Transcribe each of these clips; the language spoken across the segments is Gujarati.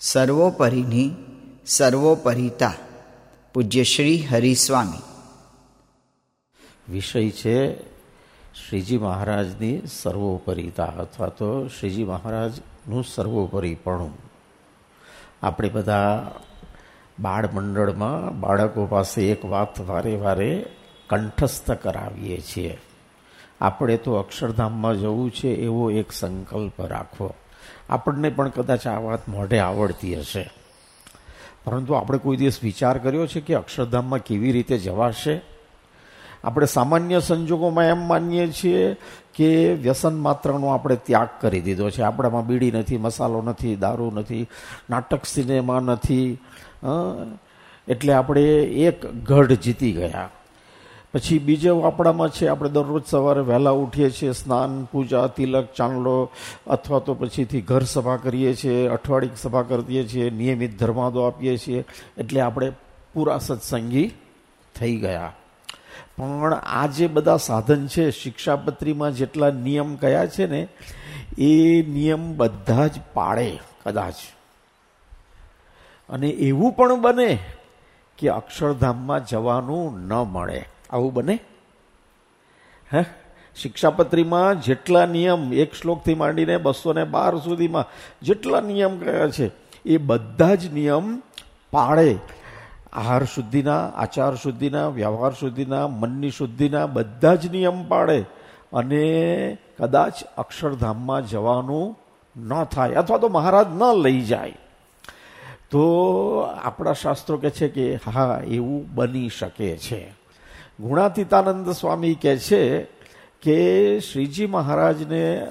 સર્વોપરીની સર્વોપરિતા. પૂજ્ય શ્રી હરિસ્વામી. વિષય છે શ્રીજી મહારાજની સર્વોપરિતા અથવા તો શ્રીજી મહારાજનું સર્વોપરીપણું. આપણે બધા બાળ મંડળમાં બાળકો પાસે એક વાત વારે વારે કંઠસ્થ કરાવીએ છીએ. આપણે તો અક્ષરધામમાં જવું છે એવો એક સંકલ્પ રાખવો. આપણને પણ કદાચ આ વાત મોઢે આવડતી હશે. પરંતુ આપણે કોઈ દિવસ વિચાર કર્યો છે કે અક્ષરધામમાં કેવી રીતે જવાશે? આપણે સામાન્ય સંજોગોમાં એમ માનીએ છીએ કે વ્યસન માત્રનો આપણે ત્યાગ કરી દીધો છે. આપણામાં બીડી નથી, મસાલો નથી, દારૂ નથી, નાટક સિનેમા નથી એટલે આપણે એક ગઢ જીતી ગયા. પછી બીજો આપણામાં છે, આપણે દરરોજ સવારે વહેલા ઉઠીએ છીએ, સ્નાન, પૂજા, તિલક, ચાંદલો, અથવા તો પછીથી ઘર સભા કરીએ છીએ, અઠવાડિક સભા કરીએ છીએ, નિયમિત ધર્માદો આપીએ છીએ, એટલે આપણે પૂરા સત્સંગી થઈ ગયા. પણ આ જે બધા સાધન છે, શિક્ષાપત્રીમાં જેટલા નિયમ કયા છે ને, એ નિયમ બધા જ પાળે, કદાચ. અને એવું પણ બને કે અક્ષરધામમાં જવાનું ન મળે. આવું બને? હે? શિક્ષાપત્રીમાં જેટલા નિયમ એક શ્લોકથી માંડીને બસો ને બાર સુધીમાં જેટલા નિયમ કયા છે, એ બધા જ નિયમ પાળે. આહાર શુદ્ધિના, આચાર શુદ્ધિના, વ્યવહાર શુદ્ધિના, મનની શુદ્ધિના બધા જ નિયમ પાળે. અને કદાચ અક્ષરધામમાં જવાનું ન થાય અથવા તો મહારાજ ન લઈ જાય. તો આપણા શાસ્ત્રો કહે છે કે હા, એવું બની શકે છે. ગુણાતીતાનંદ સ્વામી કહે છે કે શ્રીજી મહારાજને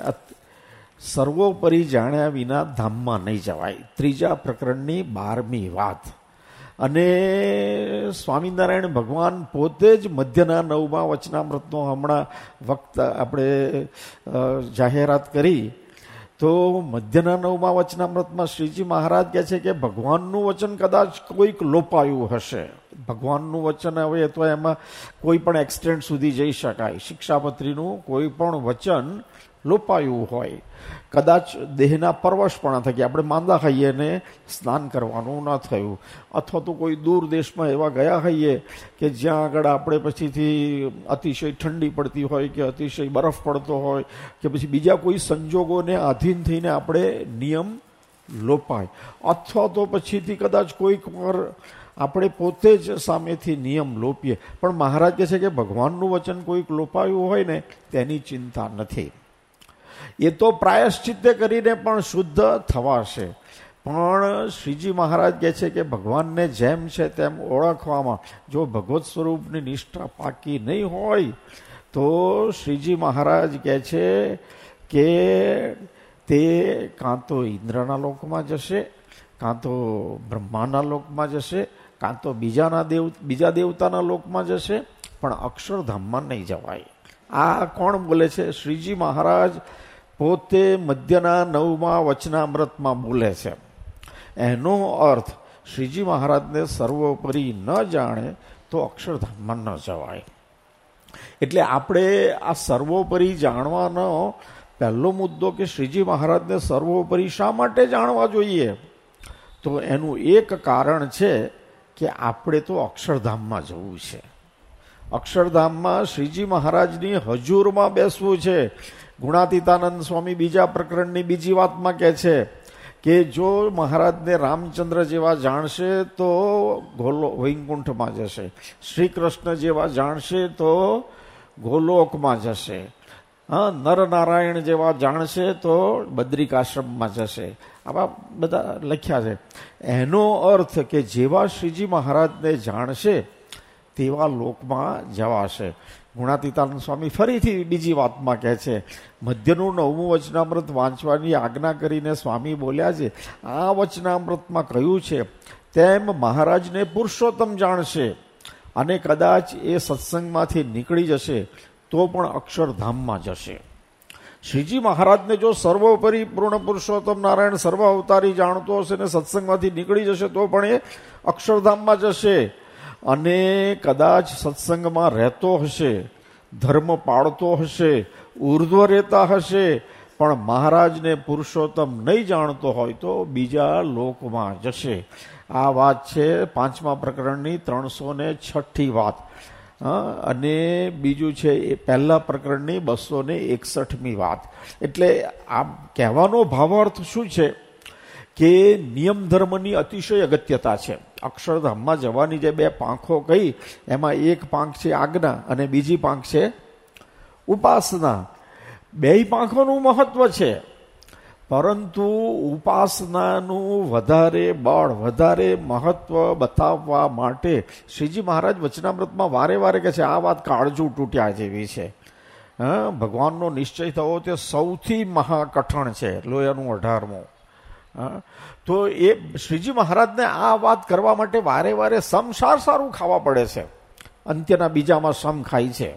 સર્વોપરી જાણ્યા વિના ધામમાં નહીં જવાય. ત્રીજા પ્રકરણની બારમી વાત. અને સ્વામિનારાયણ ભગવાન પોતે જ મધ્યના નવમાં વચનામૃતનો હમણાં વખત આપણે જાહેરાત કરી તો મધ્યના નવમાં વચનામૃતમાં શ્રીજી મહારાજ કહે છે કે ભગવાનનું વચન કદાચ કોઈક લોપાયું હશે. ભગવાનનું વચન હવે તો એમાં કોઈ પણ એક્સટેન્ટ સુધી જઈ શકાય. શિક્ષાપત્રીનું કોઈ પણ વચન લોપાયું હોય. કદાચ દેહના પરવશપણા થકી આપણે માંદા ખાઈએ ને સ્નાન કરવાનું ન થયું. અથવા તો કોઈ દૂર દેશમાં એવા ગયા હોઈએ કે જ્યાં આગળ આપણે પછીથી અતિશય ઠંડી પડતી હોય કે અતિશય બરફ પડતો હોય કે પછી બીજા કોઈ સંજોગોને આધીન થઈને આપણે નિયમ લોપાય. અથવા તો પછીથી કદાચ કોઈક વાર આપણે પોતે જ સામેથી નિયમ લોપીએ. પણ મહારાજ કહે છે કે ભગવાનનું વચન કોઈક લોપાયું હોય ને તેની ચિંતા નથી. એ તો પ્રાયશ્ચિત્ય કરીને પણ શુદ્ધ થવાશે. પણ શ્રીજી મહારાજ કહે છે કે ભગવાનને જેમ છે તેમ ઓળખવામાં જો ભગવત સ્વરૂપની નિષ્ઠા પાકી નહીં હોય, તો શ્રીજી મહારાજ કહે છે કે તે કાં તો ઇન્દ્રના લોકમાં જશે, કાં તો બ્રહ્માના લોકમાં જશે, કાં તો બીજાના દેવ, બીજા દેવતાના લોકમાં જશે, પણ અક્ષરધામમાં નહીં જવાય. આ કોણ બોલે છે? શ્રીજી મહારાજ પોતે મધ્યના નવમાં વચનામૃતમાં બોલે છે. એનો અર્થ, શ્રીજી મહારાજને સર્વોપરી ન જાણે તો અક્ષરધામમાં ન જવાય. એટલે આપણે આ સર્વોપરી જાણવાનો પહેલો મુદ્દો કે શ્રીજી મહારાજને સર્વોપરી શા માટે જાણવા જોઈએ? તો એનું એક કારણ છે કે આપણે તો અક્ષરધામમાં જવું છે. અક્ષરધામમાં શ્રીજી મહારાજની હજુરમાં બેસવું છે. ગુણાતીતાનંદ સ્વામી બીજા પ્રકરણની બીજી વાતમાં કહે છે કે જો મહારાજને રામચંદ્ર જેવા જાણશે તો ગોલો, વૈકુંઠમાં જશે. શ્રી કૃષ્ણ જેવા જાણશે તો ગોલોકમાં જશે. હા, નરનારાયણ જેવા જાણશે તો બદ્રિકાશ્રમમાં જશે. આવા બધા લખ્યા છે. એનો અર્થ કે જેવા શ્રીજી મહારાજને જાણશે તેવા લોકમાં જવાશે. ગુણાતીતાનંદ સ્વામી ફરીથી બીજી વાતમાં કહે છે, મધ્યનું નવમું વચનામૃત વાંચવાની આજ્ઞા કરીને સ્વામી બોલ્યા છે, આ વચનામૃતમાં કહ્યું છે, તેમ મહારાજને પુરુષોત્તમ જાણશે અને કદાચ એ સત્સંગમાંથી નીકળી જશે તો પણ અક્ષરધામમાં જશે. શ્રીજી મહારાજને જો સર્વોપરી પૂર્ણ પુરુષોત્તમ નારાયણ સર્વ અવતારી જાણતો હશે ને સત્સંગમાંથી નીકળી જશે તો પણ એ અક્ષરધામમાં જશે. અને કદાચ સત્સંગમાં રહેતો હશે, ધર્મ પાળતો હશે, ઉર્ધ્વ રહેતા હશે, પણ મહારાજને પુરુષોત્તમ નહીં જાણતો હોય તો બીજા લોકમાં જશે. આ વાત છે પાંચમા પ્રકરણની ત્રણસો ને છઠ્ઠી વાત. અને બીજું છે એ પહેલા પ્રકરણની બસો ને એકસઠમી વાત. એટલે આ કહેવાનો ભાવાર્થ શું છે? કે નિયમ ધર્મની અતિશય અગત્યતા છે. અક્ષરધામમાં જવાની જે બે પાંખો કહી, એમાં એક પાંખ છે આજ્ઞા અને બીજી પાંખ છે ઉપાસના. બે પાંખોનું મહત્વ છે. પરંતુ ઉપાસનાનું વધારે બળ, વધારે મહત્વ બતાવવા માટે શ્રીજી મહારાજ વચનામૃતમાં વારે વારે કહે છે, આ વાત કાળજું તૂટ્યા જેવી છે. ભગવાનનો નિશ્ચય થવો તે સૌથી મહાકઠણ છે, લોયાનું અઢારમું. તો એ શ્રીજી મહારાજને આ વાત કરવા માટે વારે વારે સમ સાર સારું ખાવા પડે છે. અંત્યના બીજામાં સમ ખાય છે.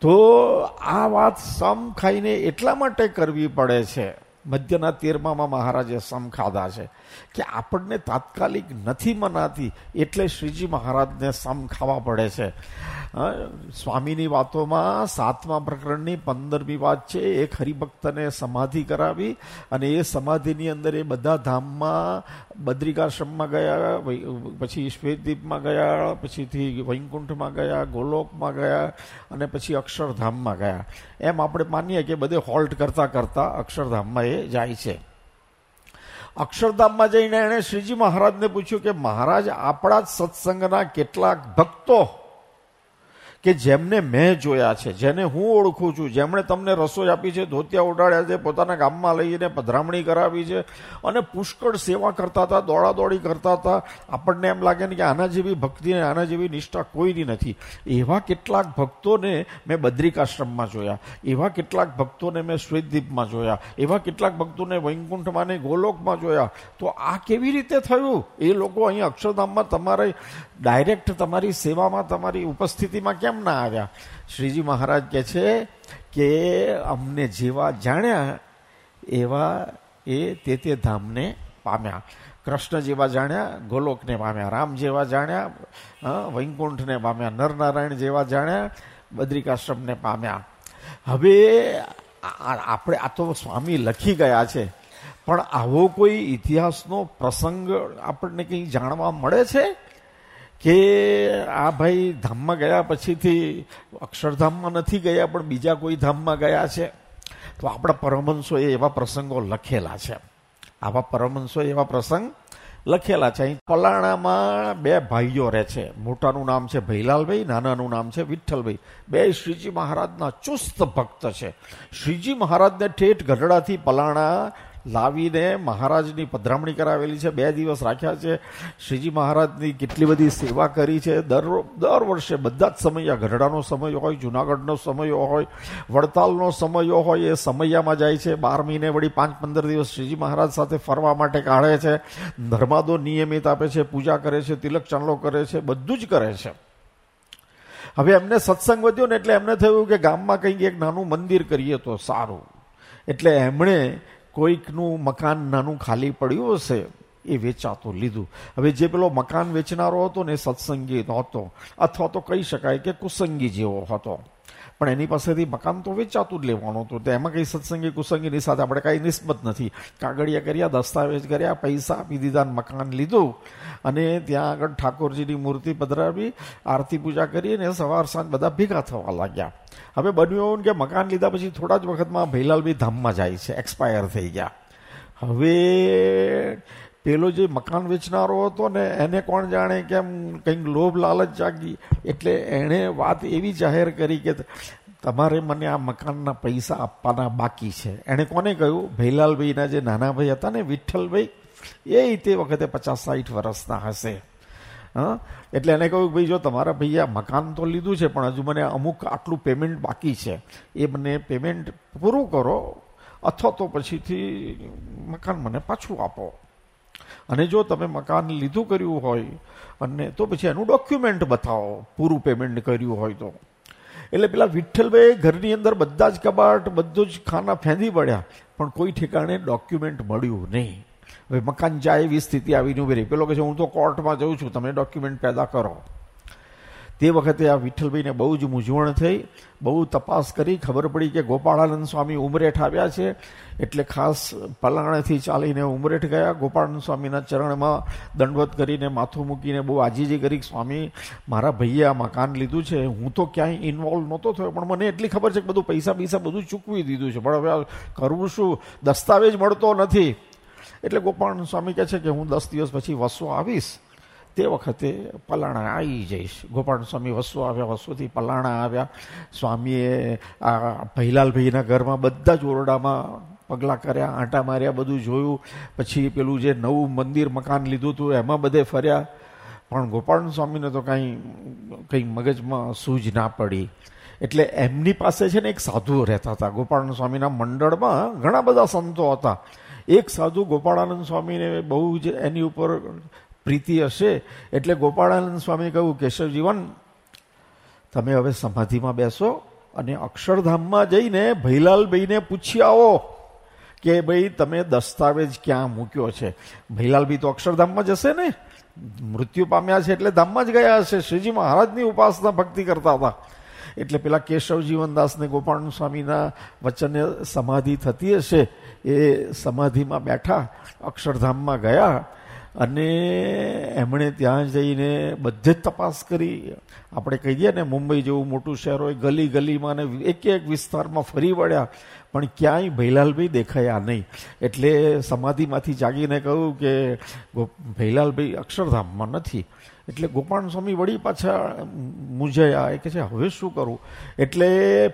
તો આ વાત સમ ખાઈને એટલા માટે કરવી પડે છે. મધ્યના તેરમામાં મહારાજે સમ ખાધા છે. કે આપણને તાત્કાલિક નથી મનાતી એટલે શ્રીજી મહારાજને સમ ખાવા પડે છે. સ્વામીની વાતોમાં સાતમા પ્રકરણની પંદરમી વાત છે, એક હરિભક્તને સમાધિ કરાવી અને એ સમાધિની અંદર એ બધા ધામમાં બદ્રિકાશ્રમમાં ગયા પછી શ્વેતદ્વીપમાં ગયા, પછીથી વૈકુંઠમાં ગયા, ગોલોકમાં ગયા અને પછી અક્ષરધામમાં ગયા. એમ આપણે માનીએ કે બધે હોલ્ટ કરતાં કરતાં અક્ષરધામમાં એ જાય છે. અક્ષરધામમાં જઈને એણે શ્રીજી મહારાજને પૂછ્યું કે મહારાજ આપણા જ સત્સંગના કેટલાક ભક્તો કે જેમને મેં જોયા છે, જેને હું ઓળખું છું, જેમણે તમને રસોઈ આપી છે, ધોતિયા ઉડાડ્યા છે, પોતાના ગામમાં લઈને પધરામણી કરાવી છે અને પુષ્કળ સેવા કરતા હતા, દોડાદોડી કરતા હતા. આપણને એમ લાગે ને કે આના જેવી ભક્તિ અને આના જેવી નિષ્ઠા કોઈની નથી. એવા કેટલાક ભક્તોને મેં બદ્રિકાશ્રમમાં જોયા, એવા કેટલાક ભક્તોને મેં શ્વેતદ્વીપમાં જોયા, એવા કેટલાક ભક્તોને વૈકુંઠમાં ને ગોલોકમાં જોયા. તો આ કેવી રીતે થયું? એ લોકો અહીં અક્ષરધામમાં તમારે ડાયરેક્ટ તમારી સેવામાં, તમારી ઉપસ્થિતિમાં કેમ ના આવ્યા. શ્રીજી મહારાજ કહે છે કે અમને જેવા જાણ્યા એવા એ તે તે ધામને પામ્યા. કૃષ્ણ જેવા જાણ્યા, ગોલોકને પામ્યા, રામ જેવા જાણ્યા વૈકુંઠને પામ્યા, નરનારાયણ જેવા જાણ્યા, બદ્રિકાશ્રમને પામ્યા. હવે આપણે આ તો સ્વામી લખી ગયા છે, પણ આવો કોઈ ઇતિહાસનો પ્રસંગ આપણને કંઈ જાણવા મળે છે? કે આ ભાઈ ધામમાં ગયા પછીથી અક્ષરધામમાં નથી ગયા, પણ બીજા કોઈ ધામમાં ગયા છે? તો આપણા પરમહંસોએ એવા પ્રસંગો લખેલા છે. આવા પરમહંસો એવા પ્રસંગ લખેલા છે. અહીં પલાણામાં બે ભાઈઓ રહે છે. મોટાનું નામ છે ભૈલાલભાઈ, નાનાનું નામ છે વિઠ્ઠલભાઈ. બે શ્રીજી મહારાજના ચુસ્ત ભક્ત છે. શ્રીજી મહારાજને ઠેઠ ગઢડાથી પલાણા લાવીને મહારાજની પધરામણી કરાવેલી છે, બે દિવસ રાખ્યા છે. શ્રીજી મહારાજની કેટલી બધી સેવા કરી છે. દર દર વર્ષે બધા જ સમય ગઢડાનો સમય હોય, જુનાગઢનો સમય હોય, વડતાલનો સમય હોય, એ સમયામાં જાય છે. બાર મહિને વળી પાંચ પંદર દિવસ શ્રીજી મહારાજ સાથે ફરવા માટે કાઢે છે. ધર્માદો નિયમિત આપે છે, પૂજા કરે છે, તિલક ચાંદલો કરે છે, બધું જ કરે છે. હવે એમને સત્સંગ વધ્યો ને એટલે એમને થયું કે ગામમાં કંઈક એક નાનું મંદિર કરીએ તો સારું. એટલે એમણે કોઈકનું મકાન નાનું ખાલી પડ્યું હશે, એ વેચાતું લીધું. હવે જે પેલો મકાન વેચનારો હતો ને સત્સંગી નહોતો અથવા તો કહી શકાય કે કુસંગી જેવો હતો. પણ એની પાસેથી મકાન તો વેચાતું જ લેવાનું હતું. તો એમાં કંઈ સત્સંગી કુસંગીની સાથે આપણે કાંઈ નિસ્બત નથી. કાગળિયા કર્યા, દસ્તાવેજ કર્યા, પૈસા આપી દીધા મકાન લીધું. અને ત્યાં આગળ ઠાકોરજીની મૂર્તિ પધરાવી, આરતી પૂજા કરી અને સવાર સાંજ બધા ભેગા થવા લાગ્યા. હવે બન્યું એવું કે મકાન લીધા પછી થોડા જ વખતમાં ભૈલાલભાઈ ધામમાં જાય છે. એક્સપાયર થઈ ગયા. હવે પેલો જે મકાન વેચનારો હતો ને, એને કોણ જાણે કેમ કંઈક લોભ લાલચ જાગી. એટલે એણે વાત એવી જાહેર કરી કે તમારે મને આ મકાનના પૈસા આપવાના બાકી છે. એણે કોને કહ્યું? ભૈલાલભાઈના જે નાના ભાઈ હતા ને, વિઠ્ઠલભાઈ, એ તે વખતે પચાસ સાઠ વર્ષના હશે. હા? એટલે એને કહ્યું ભાઈ, જો તમારા ભાઈએ મકાન તો લીધું છે, પણ હજુ મને અમુક આટલું પેમેન્ટ બાકી છે. એ મને પેમેન્ટ પૂરું કરો, અથવા તો પછીથી મકાન મને પાછું આપો. અને જો તમે મકાન લીધું કર્યું હોય, અને તો પછી એનું ડોક્યુમેન્ટ બતાવો, પૂરું પેમેન્ટ કર્યું હોય તો. એટલે પેલા વિઠ્ઠલભાઈ ઘરની અંદર બધા જ કબાટ, બધું જ ખાના ફેંદી પડ્યા પણ કોઈ ઠેકાણે ડોક્યુમેન્ટ મળ્યું નહીં. હવે મકાન જાય એવી સ્થિતિ આવીને ઊભી રહી. પેલો કે છે, હું તો કોર્ટમાં જઉં છું, તમે ડોક્યુમેન્ટ પેદા કરો. તે વખતે આ વિઠ્ઠલભાઈને બહુ જ મૂંઝવણ થઈ, બહુ તપાસ કરી, ખબર પડી કે ગોપાળાનંદ સ્વામી ઉમરેઠ આવ્યા છે, એટલે ખાસ પલાણેથી ચાલીને ઉમરેઠ ગયા. ગોપાળાનંદ સ્વામીના ચરણમાં દંડવત કરીને માથું મૂકીને બહુ આજીજી કરી, સ્વામી, મારા ભાઈએ આ મકાન લીધું છે, હું તો ક્યાંય ઇન્વોલ્વ નહોતો થયો, પણ મને એટલી ખબર છે કે બધું પૈસા પૈસા બધું ચૂકવી દીધું છે. પણ હવે કરવું શું દસ્તાવેજ મળતો નથી. એટલે ગોપાળાનંદ સ્વામી કહે છે કે, હું દસ દિવસ પછી વસો આવીશ તે વખતે પલાણા આવી જઈશ. ગોપાલ સ્વામી વસ્તુ આવ્યા, વસ્તુથી પલાણા આવ્યા. સ્વામીએ આ ભૈલાલભાઈના ઘરમાં બધા જ ઓરડામાં પગલાં કર્યા, આંટા માર્યા, બધું જોયું. પછી પેલું જે નવું મંદિર મકાન લીધું હતું, એમાં બધે ફર્યા. પણ ગોપાલ સ્વામીને તો કાંઈ, કંઈ મગજમાં સૂજ ના પડી. એટલે એમની પાસે છે ને એક સાધુ રહેતા હતા. ગોપાળાનંદ સ્વામીના મંડળમાં ઘણા બધા સંતો હતા. એક સાધુ ગોપાળાનંદ સ્વામીને બહુ જ એની ઉપર પ્રીતિ હશે એટલે ગોપાળાનંદ સ્વામી કહ્યું, કેશવજીવન, તમે હવે સમાધિમાં બેસો અને અક્ષરધામમાં જઈને ભૈલાલભાઈને પૂછી આવો કે ભાઈ તમે દસ્તાવેજ ક્યાં મૂક્યો છે. ભૈલાલભાઈ તો અક્ષરધામમાં જશે ને? મૃત્યુ પામ્યા છે એટલે ધામમાં જ ગયા હશે. શ્રીજી મહારાજની ઉપાસના ભક્તિ કરતા હતા. એટલે પેલા કેશવ જીવનદાસને ગોપાલ સ્વામીના વચને સમાધિ થતી હશે. એ સમાધિમાં બેઠા અક્ષરધામમાં ગયા અને એમણે ત્યાં જઈને બધે જ તપાસ કરી. આપણે કહી દઈએ ને, મુંબઈ જેવું મોટું શહેર હોય, ગલી ગલીમાં ને એક એક વિસ્તારમાં ફરી વળ્યા. પણ ક્યાંય ભૈલાલભાઈ દેખાયા નહીં. એટલે સમાધિમાંથી જાગીને કહ્યું કે ભૈલાલભાઈ અક્ષરધામમાં નથી. એટલે ગોપાલ સ્વામી વળી પાછા મૂંઝાયા એ કે છે, હવે શું કરવું એટલે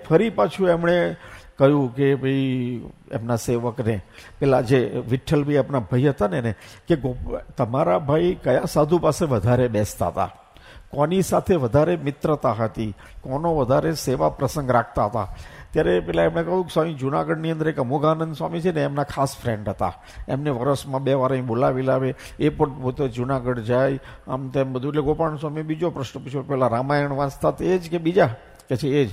ફરી પાછું એમણે કહ્યું કે ભાઈ એમના સેવકને, પેલા જે વિઠ્ઠલભાઈ આપણા ભાઈ હતા ને કે તમારા ભાઈ કયા સાધુ પાસે વધારે બેસતા હતા? કોની સાથે વધારે મિત્રતા હતી? કોનો વધારે સેવા પ્રસંગ રાખતા હતા? ત્યારે પેલા એમણે કહ્યું સ્વામી, જુનાગઢની અંદર એક અમોઘાનંદ સ્વામી છે ને, એમના ખાસ ફ્રેન્ડ હતા. એમને વર્ષમાં બે વાર અહીં બોલાવી લાવે, એ પણ પોતે જુનાગઢ જાય, આમ તેમ બધું. એટલે ગોપાલ સ્વામી બીજો પ્રશ્ન પૂછ્યો, પેલા રામાયણ વાંચતા તે જ કે બીજા? કે છે એ જ?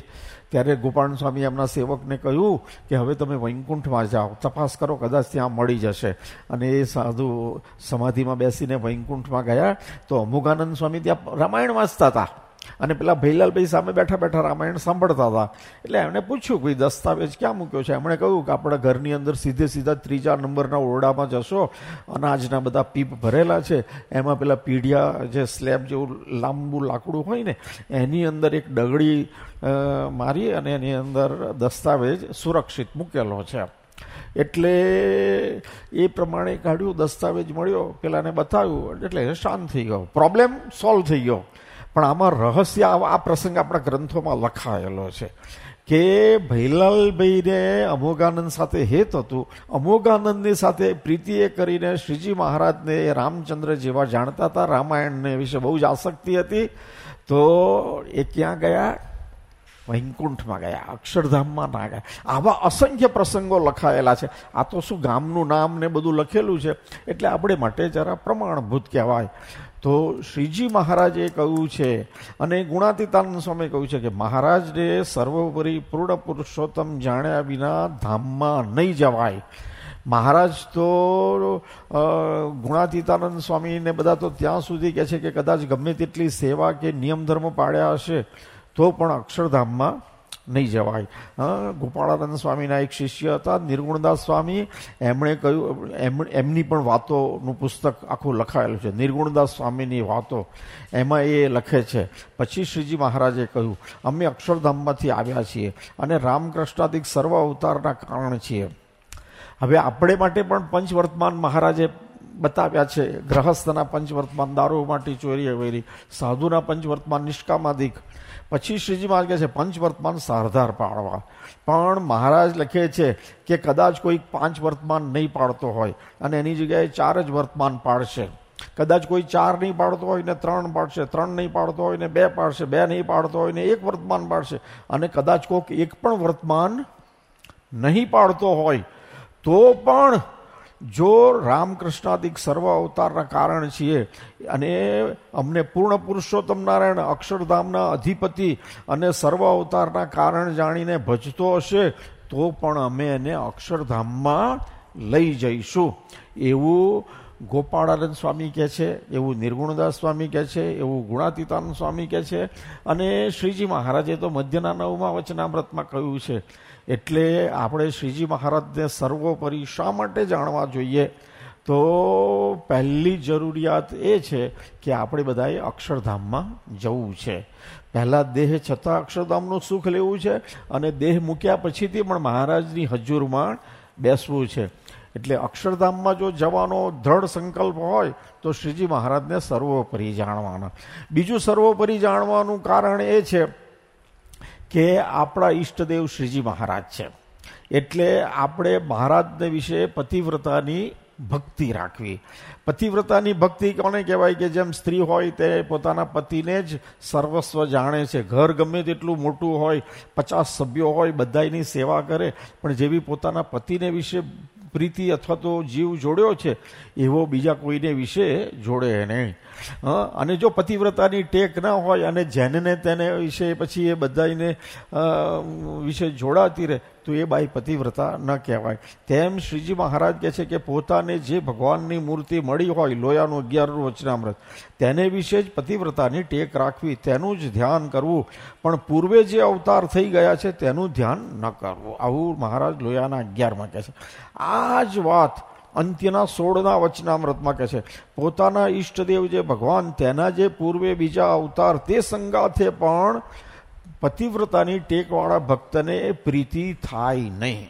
ત્યારે ગોપાલ સ્વામી એમના સેવકને કહ્યું કે હવે તમે વૈકુંઠમાં જાઓ, તપાસ કરો, કદાચ ત્યાં મળી જશે. અને એ સાધુ સમાધિમાં બેસીને વૈકુંઠમાં ગયા તો અમુગાનંદ સ્વામી ત્યાં રામાયણ વાંચતા હતા. અને પેલા ભૈલાલભાઈ સામે બેઠા બેઠા રામાયણ સાંભળતા હતા. એટલે એમણે પૂછ્યું કે દસ્તાવેજ ક્યાં મૂક્યો છે? એમણે કહ્યું કે આપણા ઘરની અંદર સીધે સીધા ત્રીજા નંબરના ઓરડામાં જશો. અનાજના બધા પીપ ભરેલા છે. એમાં પેલા પીઢિયા જે સ્લેબ જેવું લાંબુ લાકડું હોય ને, એની અંદર એક ડગડી મારી અને એની અંદર દસ્તાવેજ સુરક્ષિત મૂકેલો છે. એટલે એ પ્રમાણે કાઢ્યું દસ્તાવેજ મળ્યો, પેલાને બતાવ્યું, એટલે શાંત થઈ ગયો. પ્રોબ્લેમ સોલ્વ થઈ ગયો. પણ આમાં રહસ્ય આ પ્રસંગ આપણા ગ્રંથોમાં લખાયેલો છે કે ભૈલાલભાઈને અમોગાનંદ સાથે હેત હતું. અમોગાનંદની સાથે પ્રીતિએ કરીને શ્રીજી મહારાજને રામચંદ્ર જેવા જાણતા હતા. રામાયણને વિશે બહુ જ આસક્તિ હતી. તો એ ક્યાં ગયા? વૈકુંઠમાં ગયા, અક્ષરધામમાં ના ગયા. આવા અસંખ્ય પ્રસંગો લખાયેલા છે. આ તો શું ગામનું નામ ને બધું લખેલું છે? એટલે આપણે માટે જરા પ્રમાણભૂત કહેવાય. તો શ્રીજી મહારાજે કહ્યું છે, અને ગુણાતીતાનંદ સ્વામી કહ્યું છે કે, મહારાજને સર્વોપરી પૂર્ણ પુરુષોત્તમ જાણ્યા વિના ધામમાં નહીં જવાય. મહારાજ તો ગુણાતીતાનંદ સ્વામીને બધા તો ત્યાં સુધી કહે છે કે કદાચ ગમે તેટલી સેવા કે નિયમ ધર્મ પાડ્યા હશે તો પણ અક્ષરધામમાં નહીં જવાય. ગોપાળાનંદ સ્વામીના એક શિષ્ય હતા, નિર્ગુણદાસ સ્વામી, એમણે કહ્યું એમની પણ વાતોનું પુસ્તક આખું લખાયેલું છે. નિર્ગુણદાસ સ્વામીની વાતો એમાં એ લખે છે. પછી શ્રીજી મહારાજે કહ્યું, અમે અક્ષરધામમાંથી આવ્યા છીએ અને રામકૃષ્ણાદિક સર્વ અવતારના કારણ છીએ. હવે આપણે માટે પણ પંચવર્તમાન મહારાજે બતાવ્યા છે. ગ્રહસ્થના પંચવર્તમાન દારૂ માટે ચોરી અવેરી, સાધુના પંચવર્તમાન નિષ્કામાદિક પછી શ્રીજી મહારાજ કહે છે, પંચવર્તમાન સારધાર પાડવા. પણ મહારાજ લખે છે કે કદાચ કોઈ પાંચ વર્તમાન નહીં પાડતો હોય અને એની જગ્યાએ ચાર જ વર્તમાન પાડશે. કદાચ કોઈ ચાર નહીં પાડતો હોય ને ત્રણ પાડશે, ત્રણ નહીં પાડતો હોય ને બે પાડશે, બે નહીં પાડતો હોય ને એક વર્તમાન પાડશે અને કદાચ કોઈક એક પણ વર્તમાન નહીં પાડતો હોય તો પણ જો રામકૃષ્ણાદિક સર્વ અવતારના કારણ છીએ, અને અમને પૂર્ણ પુરુષોત્તમ નારાયણ, અક્ષરધામના અધિપતિ અને સર્વ અવતારના કારણ જાણીને ભજતો હશે, તો પણ અમે એને અક્ષરધામમાં લઈ જઈશું. એવું ગોપાળાનંદ સ્વામી કહે છે, એવું નિર્ગુણદાસ સ્વામી કહે છે, એવું ગુણાતીતાનંદ સ્વામી કહે છે, અને શ્રીજી મહારાજે તો મધ્યના નવમાં વચનામૃતમાં કહ્યું છે એટલે આપણે શ્રીજી મહારાજને સર્વોપરી શા માટે જાણવા જોઈએ? તો પહેલી જરૂરિયાત એ છે કે આપણે બધાએ અક્ષરધામમાં જવું છે. પહેલાં દેહ છતાં અક્ષરધામનું સુખ લેવું છે અને દેહ મૂક્યા પછીથી પણ મહારાજની હજુરમાં બેસવું છે. એટલે અક્ષરધામમાં જો જવાનો દ્રઢ સંકલ્પ હોય, તો શ્રીજી મહારાજને સર્વોપરી જાણવાના. બીજું સર્વોપરી જાણવાનું કારણ એ છે કે આપણા ઈષ્ટદેવ શ્રીજી મહારાજ છે. એટલે આપણે મહારાજને વિશે પતિવ્રતાની ભક્તિ રાખવી. પતિવ્રતાની ભક્તિ કોને કહેવાય કે જેમ સ્ત્રી હોય તે પોતાના પતિને જ સર્વસ્વ જાણે છે. ઘર ગમે તેટલું મોટું હોય, પચાસ સભ્યો હોય બધાની સેવા કરે, પણ જેવી પોતાના પતિને વિશે પ્રીતિ અથવા તો જીવ જોડ્યો છે, એવો બીજા કોઈને વિશે જોડે નહીં. અને જો પતિવ્રતાની ટેક ના હોય અને જેને તેને વિશે પછી એ બધાને વિશે જોડાતી રહે તો એ બાઈ પતિવ્રતા ન કહેવાય. તેમ શ્રીજી મહારાજ કહે છે કે પોતાને જે ભગવાનની મૂર્તિ મળી હોય, લોયાનું અગિયારનું વચનામૃત, તેને વિશે જ પતિવ્રતાની ટેક રાખવી, તેનું જ ધ્યાન કરવું. પણ પૂર્વે જે અવતાર થઈ ગયા છે, તેનું ધ્યાન ન કરવું. આવું મહારાજ લોયાના અગિયારમાં કહે છે. આ જ વાત અંત્યના સોળના વચનામૃતમાં કહે છે. પોતાના ઈષ્ટદેવ જે ભગવાન, તેના જે પૂર્વે બીજા અવતાર, તે સંગાથે પણ પતિવ્રતાની ટેકવાળા ભક્તને પ્રીતિ થાય નહીં.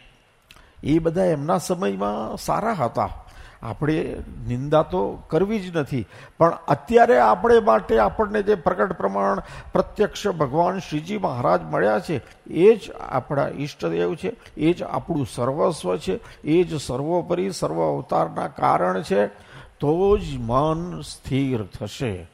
એ બધા એમના સમયમાં સારા હતા. આપણે નિંદા તો કરવી જ નથી. પણ અત્યારે આપણે માટે આપણને જે પ્રગટ પ્રમાણ પ્રત્યક્ષ ભગવાન શ્રીજી મહારાજ મળ્યા છે, એ જ આપણા ઈષ્ટદેવ છે, એ જ આપણું સર્વસ્વ છે, એ જ સર્વોપરી સર્વ અવતારના કારણ છે. તો જ મન સ્થિર થશે.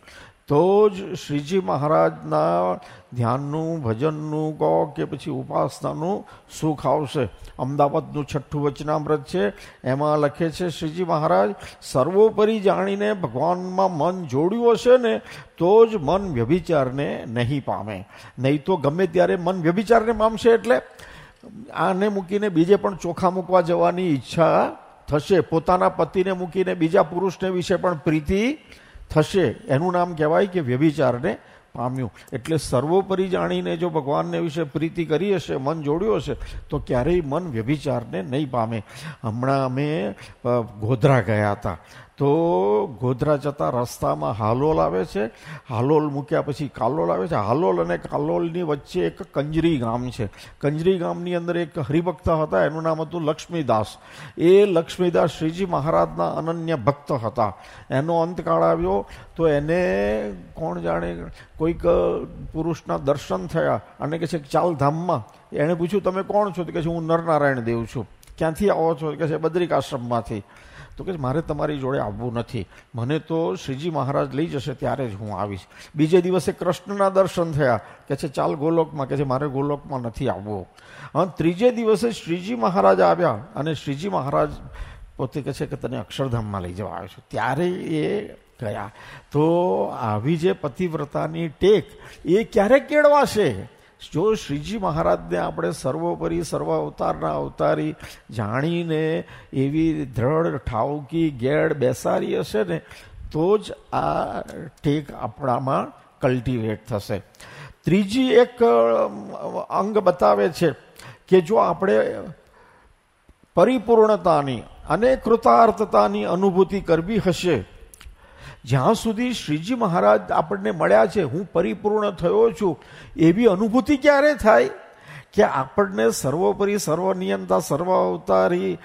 તો જ શ્રીજી મહારાજના ધ્યાનનું, ભજનનું કહો કે પછી ઉપાસનાનું સુખ આવશે. અમદાવાદનું છઠ્ઠું વચનામૃત છે. એમાં લખે છે, શ્રીજી મહારાજ, સર્વોપરી જાણીને ભગવાનમાં મન જોડ્યું હશે ને, તો જ મન વ્યભિચારને નહીં પામે. નહીં તો ગમે ત્યારે મન વ્યભિચારને પામશે એટલે આને મૂકીને બીજે પણ ચોખા મૂકવા જવાની ઈચ્છા થશે. પોતાના પતિને મૂકીને બીજા પુરુષને વિશે પણ પ્રીતિ થશે. એનું નામ કહેવાય કે વ્યભિચારને પામ્યું. એટલે સર્વોપરી જાણીને જો ભગવાનને વિશે પ્રીતિ કરી હશે, મન જોડ્યું હશે, તો ક્યારેય મન વ્યભિચારને નહીં પામે. હમણાં અમે ગોધરા ગયા હતા. તો ગોધરા જતા રસ્તામાં હાલોલ આવે છે. હાલોલ મૂક્યા પછી કાલોલ આવે છે. હાલોલ અને કાલોલની વચ્ચે એક કંજરી ગામ છે. કંજરી ગામની અંદર એક હરિભક્ત હતા, એનું નામ હતું લક્ષ્મીદાસ. એ લક્ષ્મીદાસ શ્રીજી મહારાજના અનન્ય ભક્ત હતા. એનો અંતકાળ આવ્યો તો એને કોણ જાણે કોઈક પુરુષના દર્શન થયા અને કે છે ચાલધામમાં એણે પૂછ્યું, તમે કોણ છો? તો કે છે, હું નરનારાયણ દેવ છું. ક્યાંથી આવો છો? કે છે, બદ્રિકાશ્રમમાંથી. તો કે મારે તમારી જોડે આવવું નથી. મને તો શ્રીજી મહારાજ લઈ જશે ત્યારે જ હું આવીશ. બીજે દિવસે કૃષ્ણના દર્શન થયા. કે છે, ચાલ ગોલોકમાં. કે છે, મારે ગોલોકમાં નથી આવવું. ત્રીજે દિવસે શ્રીજી મહારાજ આવ્યા અને શ્રીજી મહારાજ પોતે કહે છે કે તને અક્ષરધામમાં લઈ જવા આવ્યો છું. ત્યારે એ ગયા. તો આવી જે પતિવ્રતાની ટેક, એ ક્યારે કેળવાશે? જો શ્રીજી મહારાજને આપણે સર્વોપરી સર્વ અવતારના અવતારી જાણીને એવી દ્રઢ, ઠાવકી ગેડ બેસારી હશે ને, તો જ આ ટેક આપણામાં કલ્ટિવેટ થશે. ત્રીજી એક અંગ બતાવે છે કે જો આપણે પરિપૂર્ણતાની અને કૃતાર્થતાની અનુભૂતિ કરવી હશે જ્યાં સુધી શ્રીજી મહારાજ આપણને મળ્યા છે, હું પરિપૂર્ણ થયો છું, એવી અનુભૂતિ ક્યારે થાય? કે આપણને સર્વોપરી, સર્વનિયંતા સર્વ અવતારી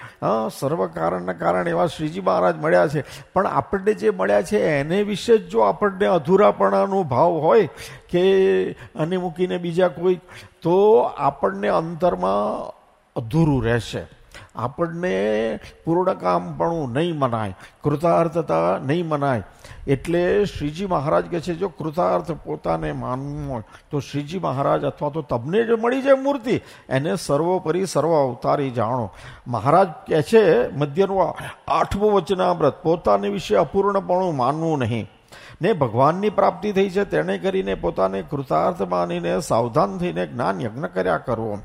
સર્વ કારણના કારણ એવા શ્રીજી મહારાજ મળ્યા છે. પણ આપણને જે મળ્યા છે, એને વિશે જ જો આપણને અધૂરાપણાનો ભાવ હોય કે અને મૂકીને બીજા કોઈ, તો આપણને અંતરમાં અધૂરું રહેશે. આપણને પૂર્ણકામપણું નહીં મનાય, કૃતાર્થતા નહીં મનાય. એટલે શ્રીજી મહારાજ કહે છે, જો કૃતાર્થ પોતાને માનવું હોય, તો શ્રીજી મહારાજ અથવા તો તમને જે મળી જાય મૂર્તિ. એને સર્વોપરી સર્વ અવતારી જાણો. મહારાજ કહે છે, મધ્યનું આઠમું વચનામૃત, પોતાને વિશે અપૂર્ણપણું માનવું નહીં. ને ભગવાનની પ્રાપ્તિ થઈ છે, તેણે કરીને પોતાને કૃતાર્થ માનીને સાવધાન થઈને જ્ઞાન યજ્ઞ કર્યા કરવો.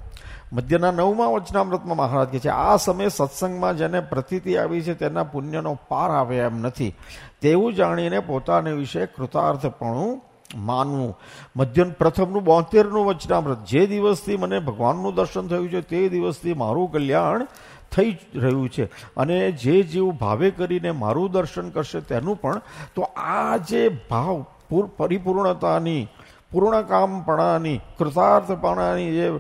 મધ્યના નવમાં વચનામૃતમાં મહારાજ કહે છે, આ સમયે સત્સંગમાં જેને પ્રતિતિ આવી છે તેના પુણ્યનો પાર આવે એમ નથી. તેવું જાણીને પોતાને વિશે કૃતાર્થપણું માનવું. મધ્યન પ્રથમનું બોતેરનું વચનામૃત, જે દિવસથી મને ભગવાનનું દર્શન થયું છે, તે દિવસથી મારું કલ્યાણ થઈ રહ્યું છે. અને જે જીવ ભાવે કરીને મારું દર્શન કરશે તેનું પણ. તો આ જે ભાવ પરિપૂર્ણતાની પૂર્ણકામપણાની, કૃતાર્થપણાની જે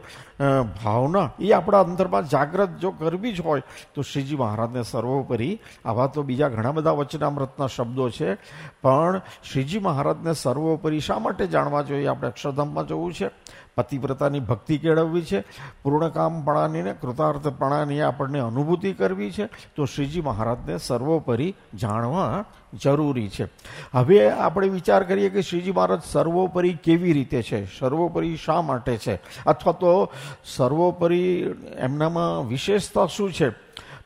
ભાવના, એ આપણા અંતરમાં જાગ્રત જો કરવી જ હોય, તો શ્રીજી મહારાજને સર્વોપરી, આવા તો બીજા ઘણા બધા વચનામૃતના શબ્દો છે, પણ શ્રીજી મહારાજને સર્વોપરી શા માટે જાણવા જોઈએ? આપણે અક્ષરધામમાં જવું છે. પતિવ્રતાની ભક્તિ કેળવવી છે પૂર્ણકામપણાની ને કૃતાર્થપણાની આપણને અનુભૂતિ કરવી છે, તો શ્રીજી મહારાજને સર્વોપરી જાણવા જરૂરી છે. હવે આપણે વિચાર કરીએ કે શ્રીજી મહારાજ સર્વોપરી કેવી રીતે છે? સર્વોપરી શા માટે છે? અથવા તો સર્વોપરી એમનામાં વિશેષતા શું છે?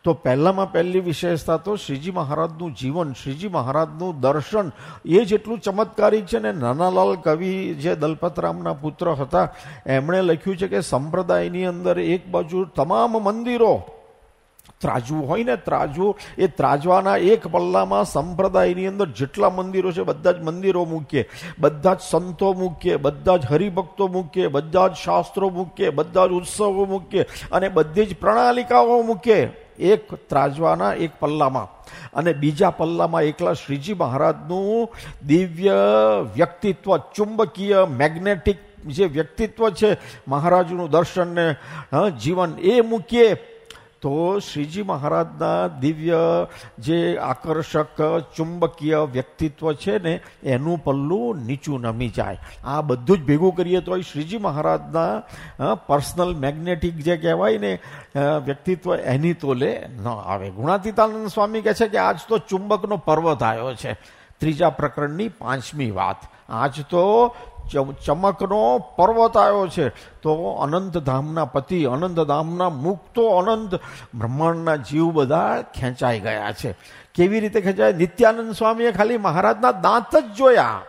તો પહેલામાં પહેલી વિશેષતા તો શ્રીજી મહારાજનું જીવન, શ્રીજી મહારાજનું દર્શન. એ જેટલું ચમત્કારી છે ને નાનાલાલ કવિ જે દલપતરામના પુત્ર હતા, એમણે લખ્યું છે કે સંપ્રદાયની અંદર એક બાજુ તમામ મંદિરો ત્રાજવું હોય ને ત્રાજવું એ ત્રાજવાના એક પલ્લામાં સંપ્રદાયની અંદર જેટલા મંદિરો છે, બધા જ મંદિરો મૂકીએ. બધા જ સંતો મૂકીએ, બધા જ હરિભક્તો મૂકીએ, બધા જ શાસ્ત્રો મૂકીએ, બધા જ ઉત્સવો મૂકીએ અને બધી જ પ્રણાલિકાઓ મૂકીએ. એક ત્રાજવાના, એક પલ્લામાં. અને બીજા પલ્લામાં એકલા શ્રીજી મહારાજનું દિવ્ય વ્યક્તિત્વ, ચુંબકીય મેગ્નેટિક જે વ્યક્તિત્વ છે, મહારાજનું દર્શનને જીવન એ મૂકીએ તો શ્રીજી મહારાજના દિવ્ય જે આકર્ષક, ચુંબકીય વ્યક્તિત્વ છે ને, એનું પલ્લું નીચું નમી જાય. આ બધું જ ભેગું કરીએ તો શ્રીજી મહારાજના પર્સનલ મેગ્નેટિક જે કહેવાય ને વ્યક્તિત્વ એની તોલે ન આવે. ગુણાતીતાનંદ સ્વામી કહે છે કે આજ તો ચુંબકનો પર્વત આવ્યો છે. ત્રીજા પ્રકરણની પાંચમી વાત. આજ તો ચમકનો પર્વત આવ્યો છે. તો અનંતધામના પતિ, અનંતધામના મુક્તો અનંત બ્રહ્માંડના જીવ બધા ખેંચાઈ ગયા છે. કેવી રીતે ખેંચાય? નિત્યાનંદ સ્વામીએ ખાલી મહારાજના દાંત જ જોયા.